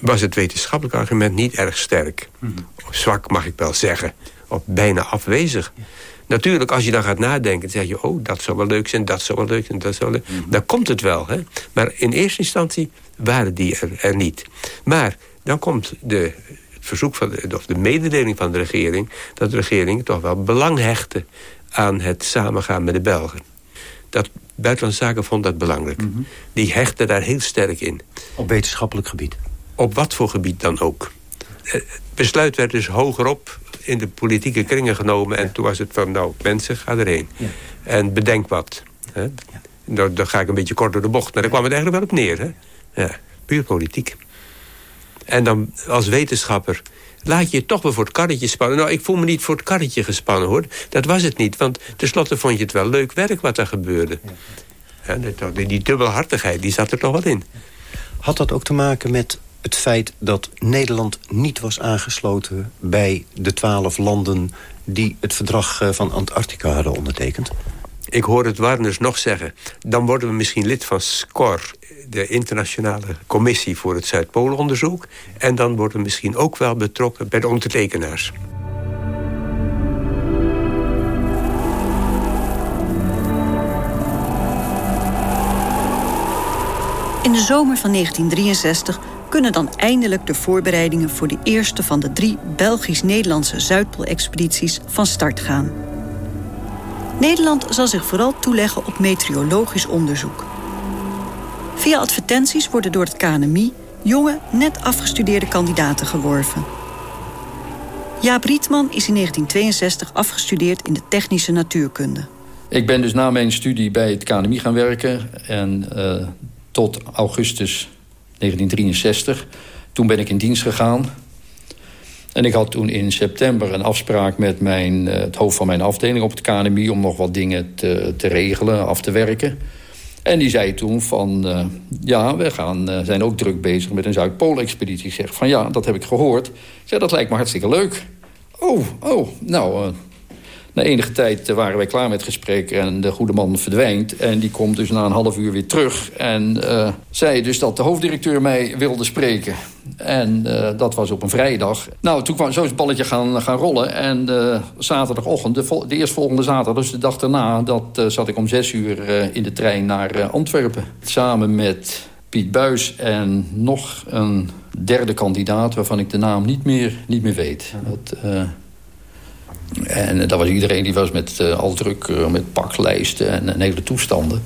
S16: was het wetenschappelijk argument niet erg sterk. Mm Zwak mag ik wel zeggen. Of bijna afwezig. Natuurlijk, als je dan gaat nadenken, dan zeg je... oh, dat zou wel leuk zijn, dat zou wel leuk zijn, dat zou leuk mm Dan komt het wel. Hè? Maar in eerste instantie waren die er, er niet. Maar dan komt de, het verzoek van de, of de mededeling van de regering... dat de regering toch wel belang hechtte aan het samengaan met de Belgen. Dat Buitenlandse Zaken vond dat belangrijk. Mhm. Die hechten daar heel sterk in.
S17: Op wetenschappelijk gebied?
S16: Op wat voor gebied dan ook. Eh, het besluit werd dus hogerop in de politieke kringen genomen. En toen was het van, nou, mensen, ga erheen. En bedenk wat. Hè? Nou, dan ga ik een beetje kort door de bocht. Maar daar kwam het eigenlijk wel op neer. Hè? Ja, puur politiek. En dan als wetenschapper laat je je toch wel voor het karretje spannen. Nou, ik voel me niet voor het karretje gespannen, hoor. Dat was het niet, want tenslotte vond je het wel leuk werk wat er gebeurde. Ja, die, die dubbelhartigheid, die zat er toch wel in.
S17: Had dat ook te maken met het feit dat Nederland niet was aangesloten... bij de twaalf landen die het verdrag eh, van Antarctica hadden ondertekend?
S16: Ik hoor het Warners nog zeggen. Dan worden we misschien lid van SCOR, de internationale commissie voor het Zuidpoolonderzoek. En dan worden we misschien ook wel betrokken bij de ondertekenaars.
S13: In de zomer van 1963 kunnen dan eindelijk de voorbereidingen voor de eerste van de drie Belgisch-Nederlandse Zuidpoolexpedities van start gaan. Nederland zal zich vooral toeleggen op meteorologisch onderzoek. Via advertenties worden door het KNMI jonge, net afgestudeerde kandidaten geworven. Jaap Rietman is in 1962 afgestudeerd in de technische natuurkunde.
S18: Ik ben dus na mijn studie bij het KNMI gaan werken. En uh, tot augustus 1963. Toen ben ik in dienst gegaan. En ik had toen in september een afspraak met mijn, uh, het hoofd van mijn afdeling op het KNMI... om nog wat dingen te, te regelen, af te werken. En die zei toen van, uh, ja, we gaan, uh, zijn ook druk bezig met een Zuidpool-expeditie. Ik zeg van, ja, dat heb ik gehoord. Ik zeg, dat lijkt me hartstikke leuk. Oh, oh, nou, na enige tijd waren wij klaar met het gesprek en de goede man verdwijnt. En die komt dus na een half uur weer terug. En uh, zei dus dat de hoofddirecteur mij wilde spreken. En uh, dat was op een vrijdag. Nou, toen kwam zo het balletje gaan, gaan rollen. En uh, zaterdagochtend, de, de eerstvolgende zaterdag, dus de dag daarna... dat zat ik om zes uur in de trein naar Antwerpen. Samen met Piet Buis en nog een derde kandidaat... waarvan ik de naam niet meer, niet meer weet. Dat, en dat was iedereen die was met uh, al druk uh, met paklijsten en, hele toestanden.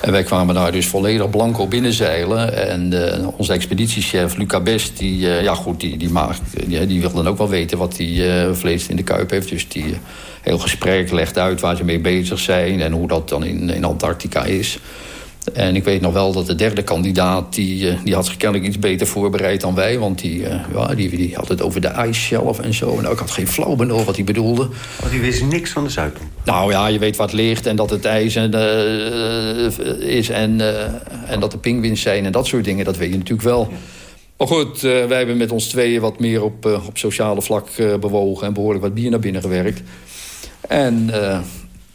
S18: En wij kwamen daar dus volledig blanco binnenzeilen. En onze expeditiechef, Luca Best, die, ja goed, die, die, maakt, die, die wil dan ook wel weten wat die vlees in de kuip heeft. Dus die heel gesprek legt uit waar ze mee bezig zijn en hoe dat dan in, in Antarctica is. En ik weet nog wel dat de derde kandidaat... die, die had zich kennelijk iets beter voorbereid dan wij. Want die, uh, ja, die, die had het over de ijsshelf en zo. En ik had geen flauw benul wat hij bedoelde.
S17: Oh, die wist niks van de Zuidpool?
S18: Nou ja, je weet het ligt en dat het ijs en, uh, is... En, uh, en dat er pinguïns zijn en dat soort dingen. Dat weet je natuurlijk wel. Ja. Maar goed, wij hebben met ons tweeën wat meer op, op sociale vlak bewogen... en behoorlijk wat bier naar binnen gewerkt. En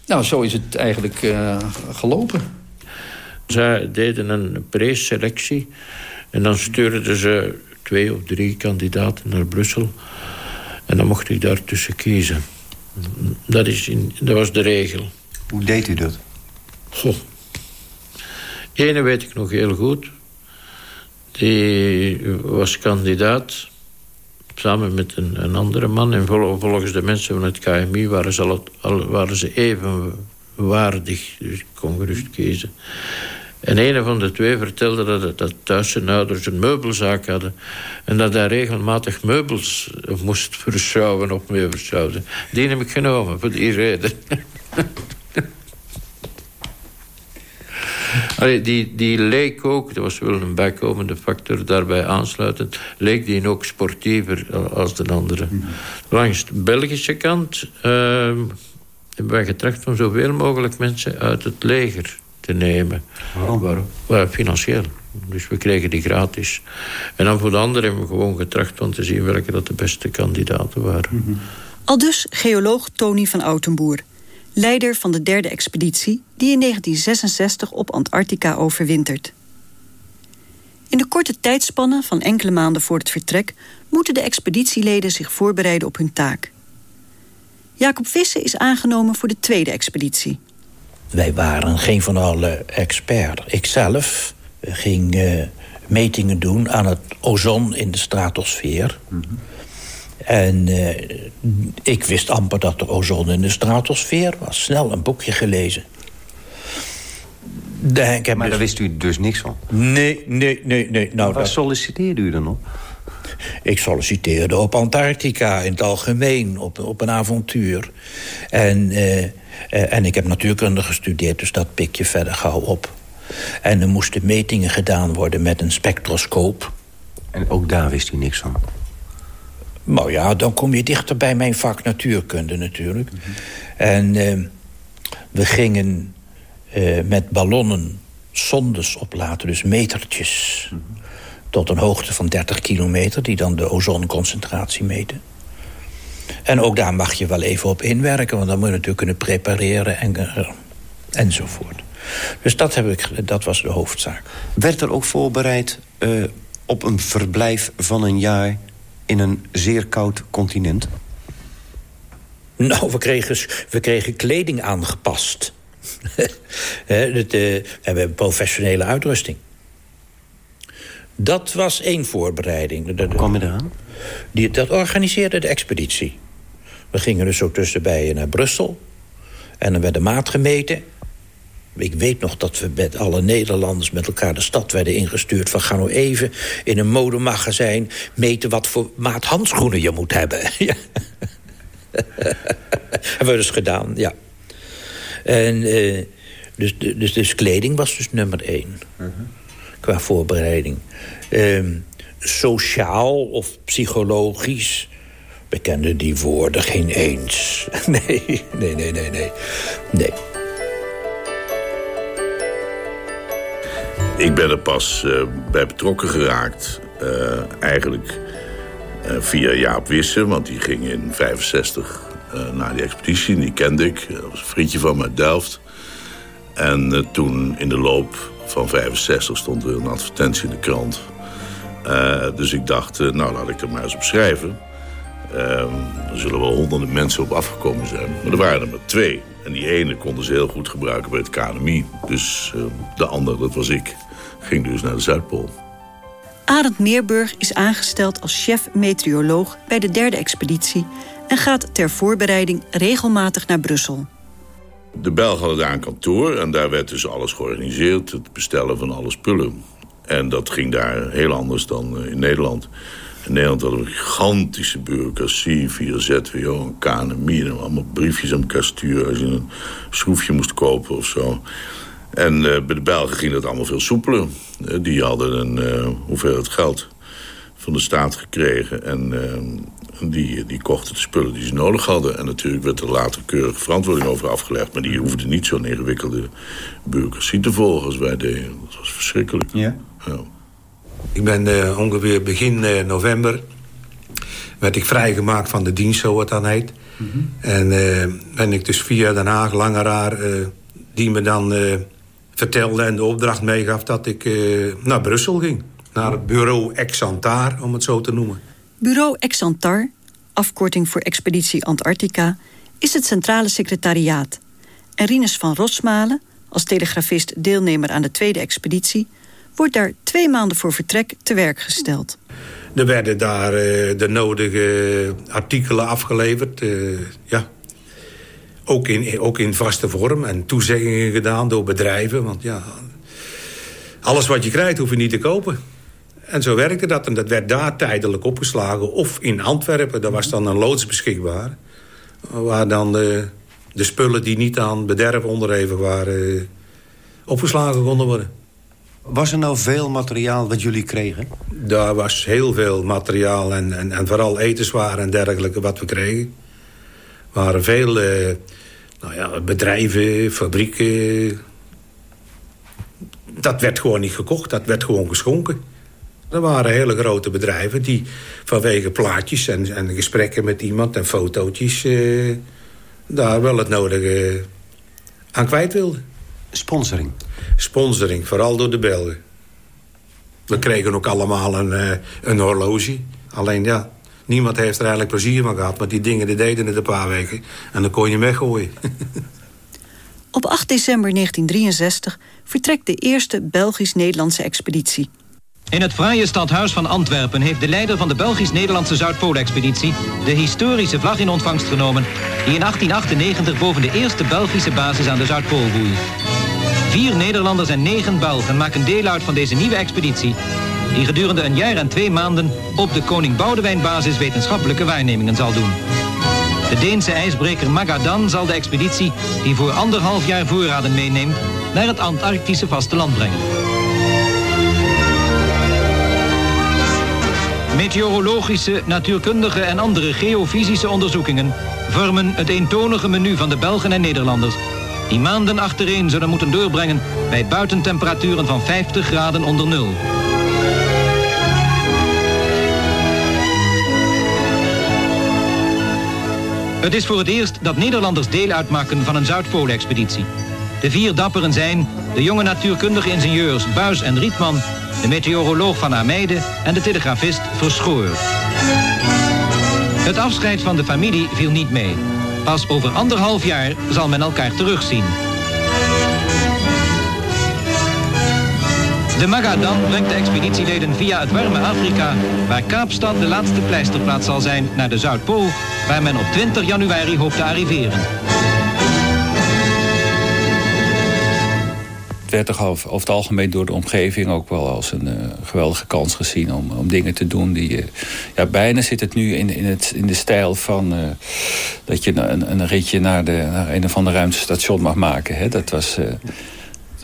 S18: nou, zo is het eigenlijk gelopen.
S15: Zij deden een preselectie. En dan stuurden ze twee of drie kandidaten naar Brussel. En dan mocht ik daartussen kiezen. Dat, is in, dat was de regel.
S17: Hoe deed u dat?
S15: Goh. Ene weet ik nog heel goed. Die was kandidaat. Samen met een, een andere man. En volgens de mensen van het KMI waren ze, al, al, waren ze even waardig. Dus ik kon gerust kiezen. En een van de twee vertelde dat, dat thuis zijn ouders een meubelzaak hadden. En dat hij regelmatig meubels moest verschouwen op meubelshouden. Die heb ik genomen, voor die reden. <laughs> Die, die leek ook, dat was wel een bijkomende factor daarbij aansluitend... leek die ook sportiever als de andere. Langs de Belgische kant uh, hebben wij getracht... om zoveel mogelijk mensen uit het leger te nemen.
S17: Waarom?
S15: Financieel. Dus we kregen die gratis. En dan voor de anderen hebben we gewoon getracht om te zien welke dat de beste kandidaten waren. Mm
S13: -hmm. Al dus geoloog Tony van Outenboer. Leider van de derde expeditie die in 1966 op Antarctica overwintert. In de korte tijdspanne van enkele maanden voor het vertrek... moeten de expeditieleden zich voorbereiden op hun taak. Jacob Visse is aangenomen voor de tweede expeditie.
S19: Wij waren geen van alle expert. Ikzelf ging uh, metingen doen aan het ozon in de stratosfeer. Mm -hmm. En uh, ik wist amper dat er ozon in de stratosfeer was. Snel een boekje gelezen.
S17: De, maar dus... daar wist u dus niks van?
S19: Nee, nee, nee. nee. Nou,
S17: Waar dat... solliciteerde u dan op?
S19: Ik solliciteerde op Antarctica in het algemeen, op, op een avontuur. En, uh, uh, en ik heb natuurkunde gestudeerd, dus dat pik je verder gauw op. En er moesten metingen gedaan worden met een spectroscoop.
S17: En ook daar wist u niks van?
S19: Nou ja, dan kom je dichter bij mijn vak natuurkunde natuurlijk. Mm -hmm. En uh, we gingen met ballonnen sondes oplaten, dus metertjes... Mm -hmm tot een hoogte van 30 kilometer... die dan de ozonconcentratie meten. En ook daar mag je wel even op inwerken... want dan moet je natuurlijk kunnen prepareren en, uh, enzovoort. Dus dat, heb ik, dat was de hoofdzaak.
S17: Werd er ook voorbereid uh, op een verblijf van een jaar... in een zeer koud continent?
S19: Nou, we kregen, we kregen kleding aangepast. <laughs> we hebben professionele uitrusting. Dat was één voorbereiding.
S17: Hoe kwam je eraan?
S19: Die, dat organiseerde de expeditie. We gingen dus ook tussenbij naar Brussel. En dan werd de maat gemeten. Ik weet nog dat we met alle Nederlanders met elkaar de stad werden ingestuurd... van ga nou even in een modemagazijn meten wat voor maat handschoenen je moet hebben. <laughs> Ja. <laughs> Hebben we dus gedaan, ja. En uh, dus, dus, dus kleding was dus nummer één. Qua voorbereiding. Uh, sociaal of psychologisch... We kenden die woorden geen eens. <laughs> Nee, nee, nee, nee, nee. nee.
S20: Ik ben er pas uh, bij betrokken geraakt. Uh, eigenlijk uh, via Jaap Wissen, want die ging in 65 naar die expeditie. Die kende ik. Dat was een vriendje van me uit Delft. En toen in de loop van 65 stond er een advertentie in de krant. dus ik dacht, nou laat ik er maar eens op schrijven. er zullen wel honderden mensen op afgekomen zijn. Maar er waren er maar twee. En die ene konden ze heel goed gebruiken bij het KNMI. Dus de andere, dat was ik ging dus naar de Zuidpool.
S13: Arend Meerburg is aangesteld als chef meteoroloog bij de derde expeditie en gaat ter voorbereiding regelmatig naar Brussel.
S20: De Belgen hadden daar een kantoor en daar werd dus alles georganiseerd, het bestellen van alle spullen. En dat ging daar heel anders dan eh, in Nederland. In Nederland hadden we een gigantische bureaucratie via ZWO en KNMI... en allemaal briefjes aan elkaar sturen als je een schroefje moest kopen of zo. En uh, bij de Belgen ging dat allemaal veel soepeler. Uh, die hadden een hoeveelheid geld van de staat gekregen. En die, die kochten de spullen die ze nodig hadden. En natuurlijk werd er later keurig verantwoording over afgelegd. Maar die hoefden niet zo'n ingewikkelde bureaucratie te volgen als wij deden. Dat was verschrikkelijk.
S21: Ja? ja. Ik ben ongeveer begin november... werd ik vrijgemaakt van de dienst, zo wat dan heet. Mm -hmm. En ben ik dus via Den Haag, Langeraar... die me dan vertelde en de opdracht meegaf dat ik uh, naar Brussel ging. Naar het bureau Exantar, om het zo te noemen.
S13: Bureau Exantar, afkorting voor Expeditie Antarctica... is het centrale secretariaat. En Rinus van Rosmalen, als telegrafist deelnemer aan de tweede expeditie... wordt daar twee maanden voor vertrek te werk gesteld.
S21: Er werden daar uh, de nodige artikelen afgeleverd. Uh, ja, ook in, ook in vaste vorm en toezeggingen gedaan door bedrijven. Want ja, alles wat je krijgt hoef je niet te kopen. En zo werkte dat. En dat werd daar tijdelijk opgeslagen. Of in Antwerpen, daar was dan een loods beschikbaar. Waar dan de, de spullen die niet aan bederf onderhevig waren... opgeslagen konden worden.
S17: Was er nou veel materiaal wat jullie kregen?
S21: Daar was heel veel materiaal en, en, en vooral etenswaren en dergelijke wat we kregen. Er waren veel... Uh, nou ja, bedrijven, fabrieken... Dat werd gewoon niet gekocht, dat werd gewoon geschonken. Er waren hele grote bedrijven die vanwege plaatjes en, en gesprekken met iemand en fotootjes... Eh, daar wel het nodige aan kwijt wilden.
S17: Sponsoring?
S21: Sponsoring, vooral door de Belgen. We kregen ook allemaal een, uh, een horloge. Alleen ja, Niemand heeft er eigenlijk plezier van gehad. Want die dingen die deden het een paar weken. En dan kon je weggooien. <laughs>
S13: Op 8 december 1963 vertrekt de eerste Belgisch-Nederlandse expeditie.
S22: In het fraaie stadhuis van Antwerpen heeft de leider van de Belgisch-Nederlandse Zuidpoolexpeditie de historische vlag in ontvangst genomen die in 1898 boven de eerste Belgische basis aan de Zuidpool woei. Vier Nederlanders en negen Belgen maken deel uit van deze nieuwe expeditie die gedurende een jaar en twee maanden op de Koning Boudewijnbasis wetenschappelijke waarnemingen zal doen. De Deense ijsbreker Magadan zal de expeditie, die voor anderhalf jaar voorraden meeneemt, naar het Antarctische vasteland brengen. Meteorologische, natuurkundige en andere geofysische onderzoekingen vormen het eentonige menu van de Belgen en Nederlanders, die maanden achtereen zullen moeten doorbrengen bij buitentemperaturen van 50 graden onder nul. Het is voor het eerst dat Nederlanders deel uitmaken van een Zuidpoolexpeditie. De vier dapperen zijn de jonge natuurkundige ingenieurs Buis en Rietman... de meteoroloog van Ameide en de telegrafist Verschoor. Het afscheid van de familie viel niet mee. Pas over anderhalf jaar zal men elkaar terugzien. De Magadan brengt de expeditieleden via het warme Afrika... waar Kaapstad de laatste pleisterplaats zal zijn naar de Zuidpool... waar men op 20 januari hoopt te arriveren.
S23: Werd toch over, het algemeen door de omgeving ook wel als een uh, geweldige kans gezien om, om dingen te doen die. Uh, ja, bijna zit het nu in, in, het, in de stijl van uh, dat je een, een ritje naar, de, naar een of ander ruimtestation mag maken. Hè? Dat was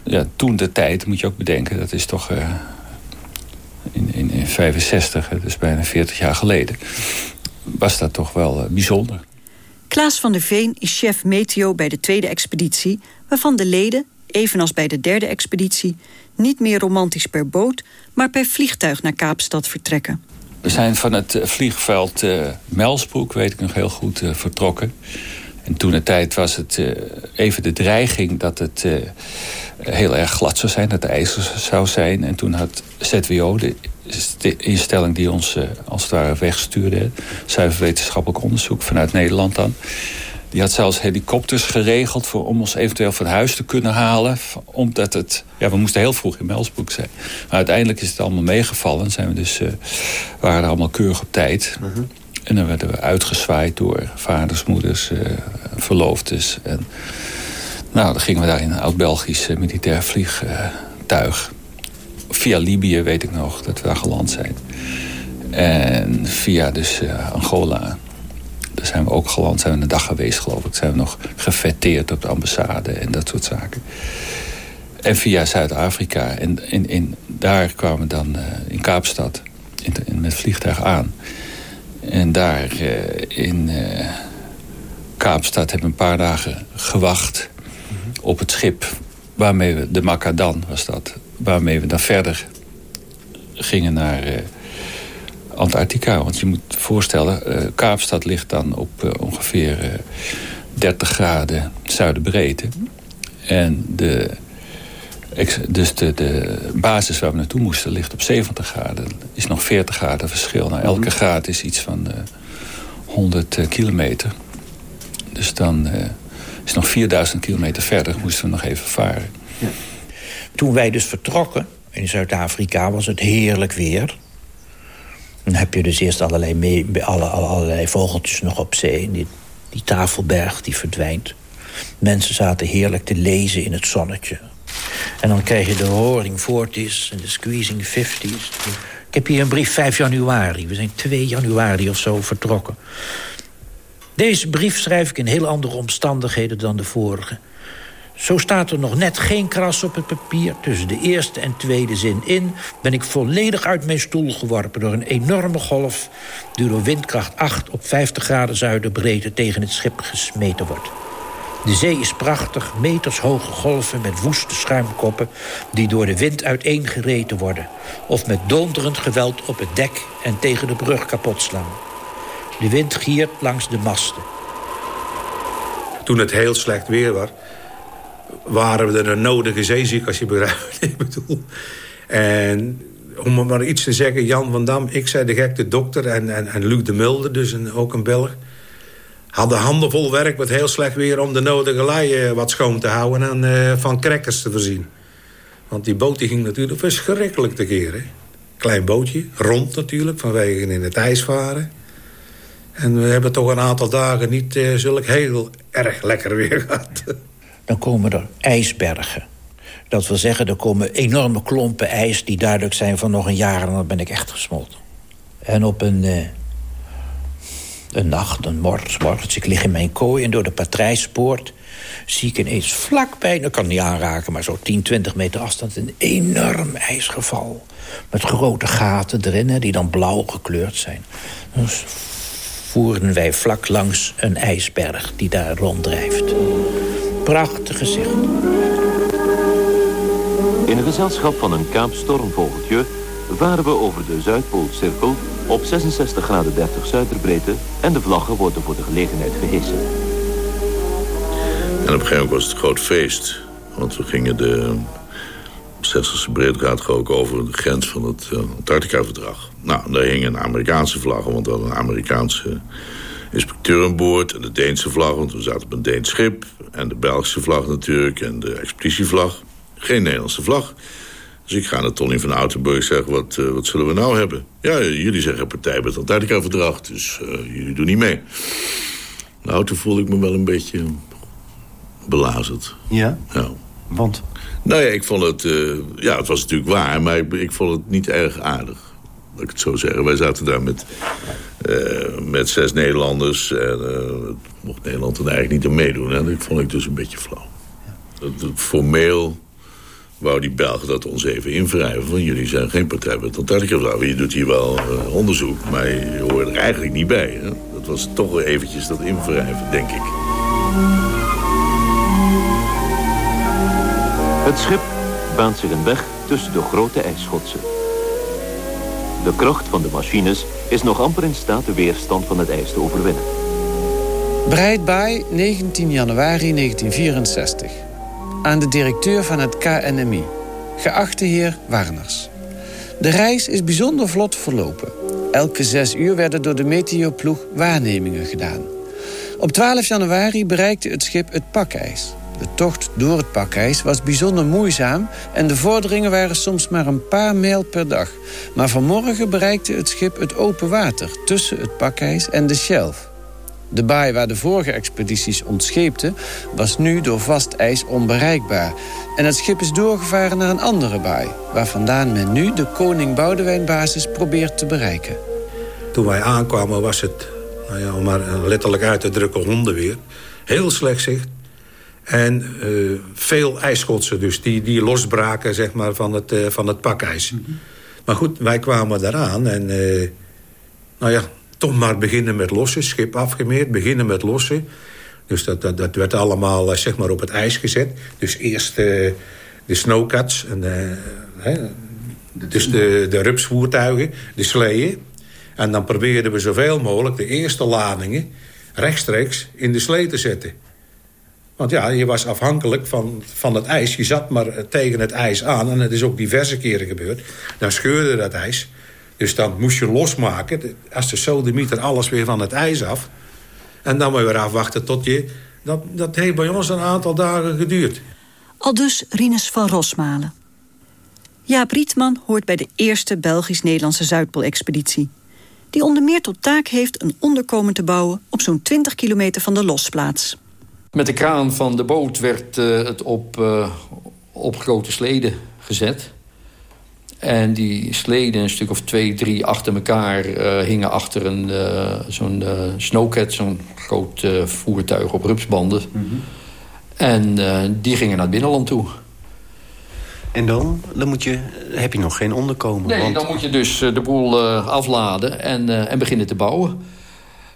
S23: ja, toen de tijd, moet je ook bedenken, dat is toch in, in, in 65, dus bijna 40 jaar geleden, was dat toch wel bijzonder.
S13: Klaas van der Veen is chef meteo bij de tweede expeditie... waarvan de leden, evenals bij de derde expeditie... niet meer romantisch per boot, maar per vliegtuig naar Kaapstad vertrekken.
S23: We zijn van het vliegveld uh, Melsbroek, weet ik nog heel goed, uh, vertrokken. En toen de tijd was het even de dreiging dat het heel erg glad zou zijn, dat het ijzer zou zijn. En toen had ZWO, de de instelling die ons als het ware wegstuurde. Zuiver wetenschappelijk onderzoek vanuit Nederland dan. Die had zelfs helikopters geregeld voor, om ons eventueel van huis te kunnen halen. Omdat het... Ja, we moesten heel vroeg in Melsbroek zijn. Maar uiteindelijk is het allemaal meegevallen. Zijn we dus, uh, waren er allemaal keurig op tijd. Uh -huh. En dan werden we uitgezwaaid door vaders, moeders, uh, verloofdes. En, nou, dan gingen we daar in een oud-Belgisch uh, militair vliegtuig via Libië weet ik nog dat we daar geland zijn. En via dus Angola. Daar zijn we ook geland, zijn we een dag geweest geloof ik. Zijn we nog gefetteerd op de ambassade en dat soort zaken. En via Zuid-Afrika. En in, in, daar kwamen we dan uh, in Kaapstad in, met vliegtuig aan. En daar uh, in Kaapstad hebben we een paar dagen gewacht op het schip waarmee we, de Macadam was dat, waarmee we dan verder gingen naar Antarctica. Want je moet voorstellen, uh, Kaapstad ligt dan op uh, ongeveer 30 graden zuidenbreedte. En de, dus de, de basis waar we naartoe moesten ligt op 70 graden. is nog 40 graden verschil. Nou, elke graad is iets van 100 kilometer. Dus dan is nog 4000 kilometer verder, moesten we nog even varen. Ja.
S19: Toen wij dus vertrokken in Zuid-Afrika was het heerlijk weer. Dan heb je dus eerst allerlei, mee, alle, allerlei vogeltjes nog op zee. Die, die tafelberg die verdwijnt. Mensen zaten heerlijk te lezen in het zonnetje. En dan krijg je de Roaring Forties en de Squeezing Fifties. Ik heb hier een brief 5 januari. We zijn 2 januari of zo vertrokken. Deze brief schrijf ik in heel andere omstandigheden dan de vorige. Zo staat er nog net geen kras op het papier. Tussen de eerste en tweede zin in ben ik volledig uit mijn stoel geworpen... door een enorme golf die door windkracht 8 op 50 graden zuidenbreedte... tegen het schip gesmeten wordt. De zee is prachtig, metershoge golven met woeste schuimkoppen... die door de wind uiteengereten worden... of met donderend geweld op het dek en tegen de brug kapot slaan. De wind giert langs de masten.
S21: Toen het heel slecht weer was waren we er een nodige zeeziek, als je begrijpt ik bedoel. En om maar iets te zeggen, Jan van Dam, ik zei de gek, de dokter... en, en, en Luc de Mulder, dus een, ook een Belg... hadden handen vol werk met heel slecht weer... om de nodige leien wat schoon te houden en uh, van crackers te voorzien. Want die boot die ging natuurlijk verschrikkelijk tekeer. Hè? Klein bootje, rond natuurlijk, vanwege in het ijs varen. En we hebben toch een aantal dagen niet uh, zulk heel erg lekker weer <laughs> gehad
S19: dan komen er ijsbergen. Dat wil zeggen, er komen enorme klompen ijs... die duidelijk zijn van nog een jaar en dan ben ik echt gesmolten. En op een, uh, een nacht, een morgens, morgens, ik lig in mijn kooi... en door de patrijspoort zie ik ineens vlakbij... dat kan niet aanraken, maar zo 10, 20 meter afstand... een enorm ijsgeval. Met grote gaten erin, die dan blauw gekleurd zijn. Dus voeren wij vlak langs een ijsberg die daar ronddrijft prachtig gezicht.
S10: In een gezelschap van een kaapstormvogeltje varen we over de Zuidpoolcirkel op 66 graden 30 zuiderbreedte en de vlaggen worden voor de gelegenheid gehissen.
S20: En op een gegeven moment was het groot feest. Want we gingen de 60ste breedtegraad ook over de grens van het uh, Antarctica-verdrag. Nou, daar hingen Amerikaanse vlaggen, want we hadden een Amerikaanse inspecteur aan boord en de Deense vlag, want we zaten op een Deens schip. En de Belgische vlag natuurlijk en de expeditievlag. Geen Nederlandse vlag. Dus ik ga naar Tony van Outenburg zeggen, wat, uh, wat zullen we nou hebben? Ja, jullie zeggen partij het Antarctica-verdrag, dus uh, jullie doen niet mee. Nou, toen voelde ik me wel een beetje belazerd.
S17: Ja?
S20: Ja.
S17: Want?
S20: Nou ja, ik vond het... ja, het was natuurlijk waar, maar ik, ik vond het niet erg aardig. Laat ik het zo zeggen. Wij zaten daar met, met zes Nederlanders. En mocht Nederland er eigenlijk niet aan meedoen. En dat vond ik dus een beetje flauw. Dat, dat formeel wou die Belgen dat ons even invrijven. Van jullie zijn geen partij met Antarctica. Nou, je doet hier wel uh, onderzoek, maar je hoort er eigenlijk niet bij. Hè? Dat was toch wel eventjes dat invrijven, denk ik.
S10: Het schip baant zich een weg tussen de grote ijsschotsen. De kracht van de machines is nog amper in staat de weerstand van het ijs te overwinnen.
S24: Breidbaai, 19 januari 1964 aan de directeur van het KNMI. Geachte heer Warners. De reis is bijzonder vlot verlopen. Elke zes uur werden door de meteoploeg waarnemingen gedaan. Op 12 januari bereikte het schip het pakijs. De tocht door het pakijs was bijzonder moeizaam... en de vorderingen waren soms maar een paar mijl per dag. Maar vanmorgen bereikte het schip het open water... tussen het pakijs en de Schelf. De baai waar de vorige expedities ontscheepten... was nu door vast ijs onbereikbaar. En het schip is doorgevaren naar een andere baai... waar vandaan men nu de Koning Boudewijnbasis probeert te bereiken.
S21: Toen wij aankwamen was het, nou ja, om maar letterlijk uit te drukken, hondenweer. Heel slecht zicht. En uh, veel ijskotsen, dus die, die losbraken zeg maar, van, het, uh, van het pakijs. Mhm. Maar goed, wij kwamen daaraan en... Uh, nou ja, toch maar beginnen met lossen. Schip afgemeerd, beginnen met lossen. Dus dat, dat, dat werd allemaal eh, zeg maar op het ijs gezet. Dus eerst de snowcats. En, hè, dus de, de rupsvoertuigen, de sleeën. En dan probeerden we zoveel mogelijk de eerste ladingen... rechtstreeks in de slee te zetten. Want ja, je was afhankelijk van, van het ijs. Je zat maar tegen het ijs aan. En het is ook diverse keren gebeurd. Dan scheurde dat ijs. Dus dan moest je losmaken. Als de sodemieter alles weer van het ijs af. En dan weer afwachten tot je... Dat, dat heeft bij ons een aantal dagen geduurd.
S13: Al dus Rinus van Rosmalen. Jaap Rietman hoort bij de eerste Belgisch-Nederlandse Zuidpoolexpeditie. Die onder meer tot taak heeft een onderkomen te bouwen... op zo'n 20 kilometer van de losplaats.
S18: Met de kraan van de boot werd uh, het op, uh, op grote sleden gezet. En die sleden, een stuk of twee, drie achter elkaar... Uh, hingen achter een uh, zo'n uh, snowcat, zo'n groot voertuig op rupsbanden. Mm -hmm. En die gingen naar het binnenland toe.
S17: En dan, dan moet je, heb je nog geen onderkomen?
S18: Nee, want... dan moet je dus de boel afladen en, en beginnen te bouwen.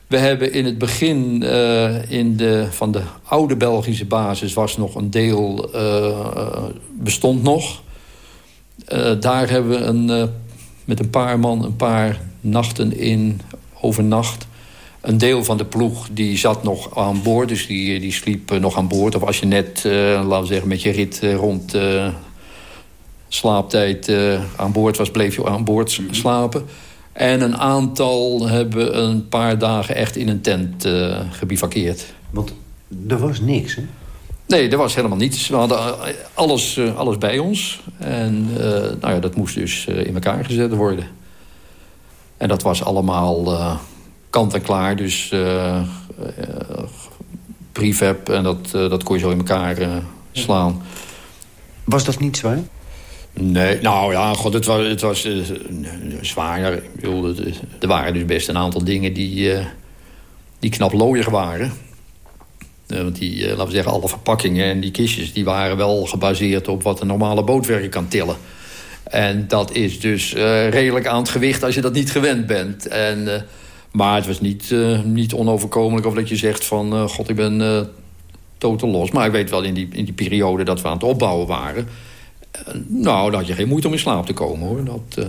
S18: We hebben in het begin in de, van de oude Belgische basis... was nog een deel, bestond nog... Uh, daar hebben we een, met een paar man een paar nachten in overnacht. Een deel van de ploeg die zat nog aan boord, dus die, die sliep nog aan boord. Of als je net, laten we zeggen, met je rit rond slaaptijd aan boord was... bleef je aan boord slapen. En een aantal hebben een paar dagen echt in een tent gebivakkeerd.
S17: Want er was niks, hè?
S18: Nee, er was helemaal niets. We hadden alles, uh, alles bij ons. En uh, nou ja, dat moest dus uh, in elkaar gezet worden. En dat was allemaal kant en klaar. Dus prefab en dat, dat kon je zo in elkaar slaan.
S17: Was dat niet zwaar?
S18: Nee, nou ja, god, het was, het was zwaar. Ik bedoel, er waren dus best een aantal dingen die, die knap looier waren. Uh, want die, uh, laten we zeggen, alle verpakkingen en die kistjes... die waren wel gebaseerd op wat een normale bootwerker kan tillen. En dat is dus uh, redelijk aan het gewicht als je dat niet gewend bent. En, maar het was niet, niet onoverkomelijk of dat je zegt van... god, ik ben totaal los. Maar ik weet wel in die, in die periode dat we aan het opbouwen waren... nou, dan had je geen moeite om in slaap te komen, hoor. Dat,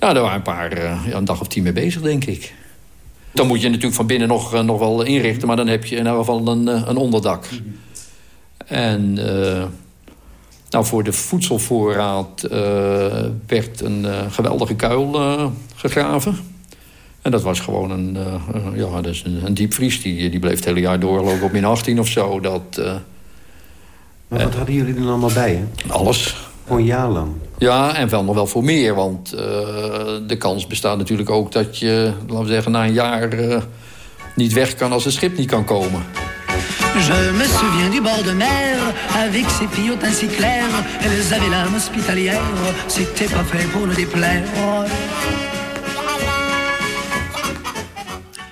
S18: ja, daar waren een paar, ja, een dag of tien mee bezig, denk ik. Dan moet je natuurlijk van binnen nog, nog wel inrichten... maar dan heb je in ieder geval een, een onderdak. En nou, voor de voedselvoorraad werd een geweldige kuil gegraven. En dat was gewoon een, ja, dat is een, een, diepvries. Die, die bleef het hele jaar doorlopen op min 18 of zo. Dat,
S17: maar wat hadden jullie er allemaal bij, hè?
S18: Alles.
S17: Gewoon een jaar lang?
S18: Ja, en wel nog wel voor meer. Want uh, de kans bestaat natuurlijk ook dat je, laten we zeggen, na een jaar uh, niet weg kan als het schip niet kan komen.
S25: Je me souviens du bord de mer, avec ses pilotes ainsi clairs. Elles avaient l'âme hospitalière, c'était pas fait pour nous déplaire.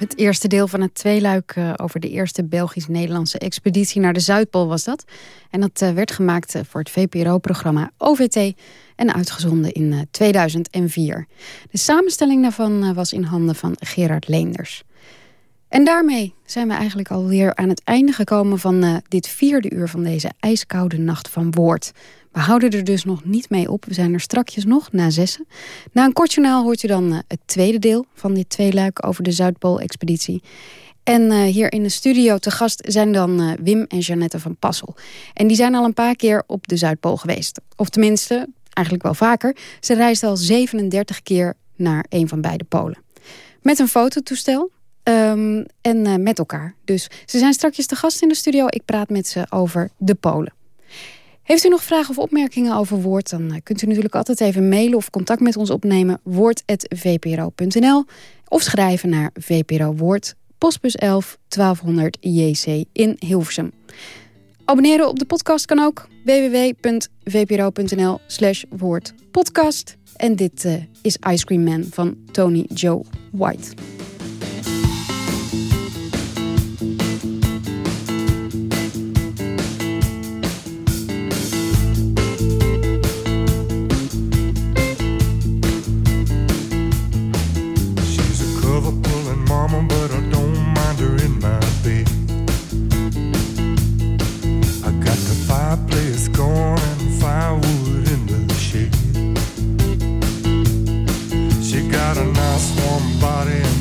S4: Het eerste deel van het tweeluik uh, over de eerste Belgisch-Nederlandse expeditie naar de Zuidpool was dat. En dat uh, werd gemaakt uh, voor het VPRO-programma OVT en uitgezonden in 2004. De samenstelling daarvan was in handen van Gerard Leenders. En daarmee zijn we eigenlijk alweer aan het einde gekomen van dit vierde uur van deze ijskoude nacht van woord. We houden er dus nog niet mee op. We zijn er strakjes nog, na zessen. Na een kort journaal hoort u dan uh, het tweede deel van dit tweeluik over de Zuidpool-expeditie. En uh, hier in de studio te gast zijn dan Wim en Jeannette van Passel. En die zijn al een paar keer op de Zuidpool geweest. Of tenminste, eigenlijk wel vaker. Ze reisden al 37 keer naar een van beide polen. Met een fototoestel, Um, en met elkaar. Dus ze zijn straks te gast in de studio. Ik praat met ze over de Polen. Heeft u nog vragen of opmerkingen over Woord... dan uh, kunt u natuurlijk altijd even mailen of contact met ons opnemen... woord.vpro.nl of schrijven naar VPRO Woord... postbus 11 1200 JC in Hilversum. Abonneren op de podcast kan ook. www.vpro.nl slash woordpodcast. En dit uh, is Ice Cream Man van Tony Joe White.
S26: Warm body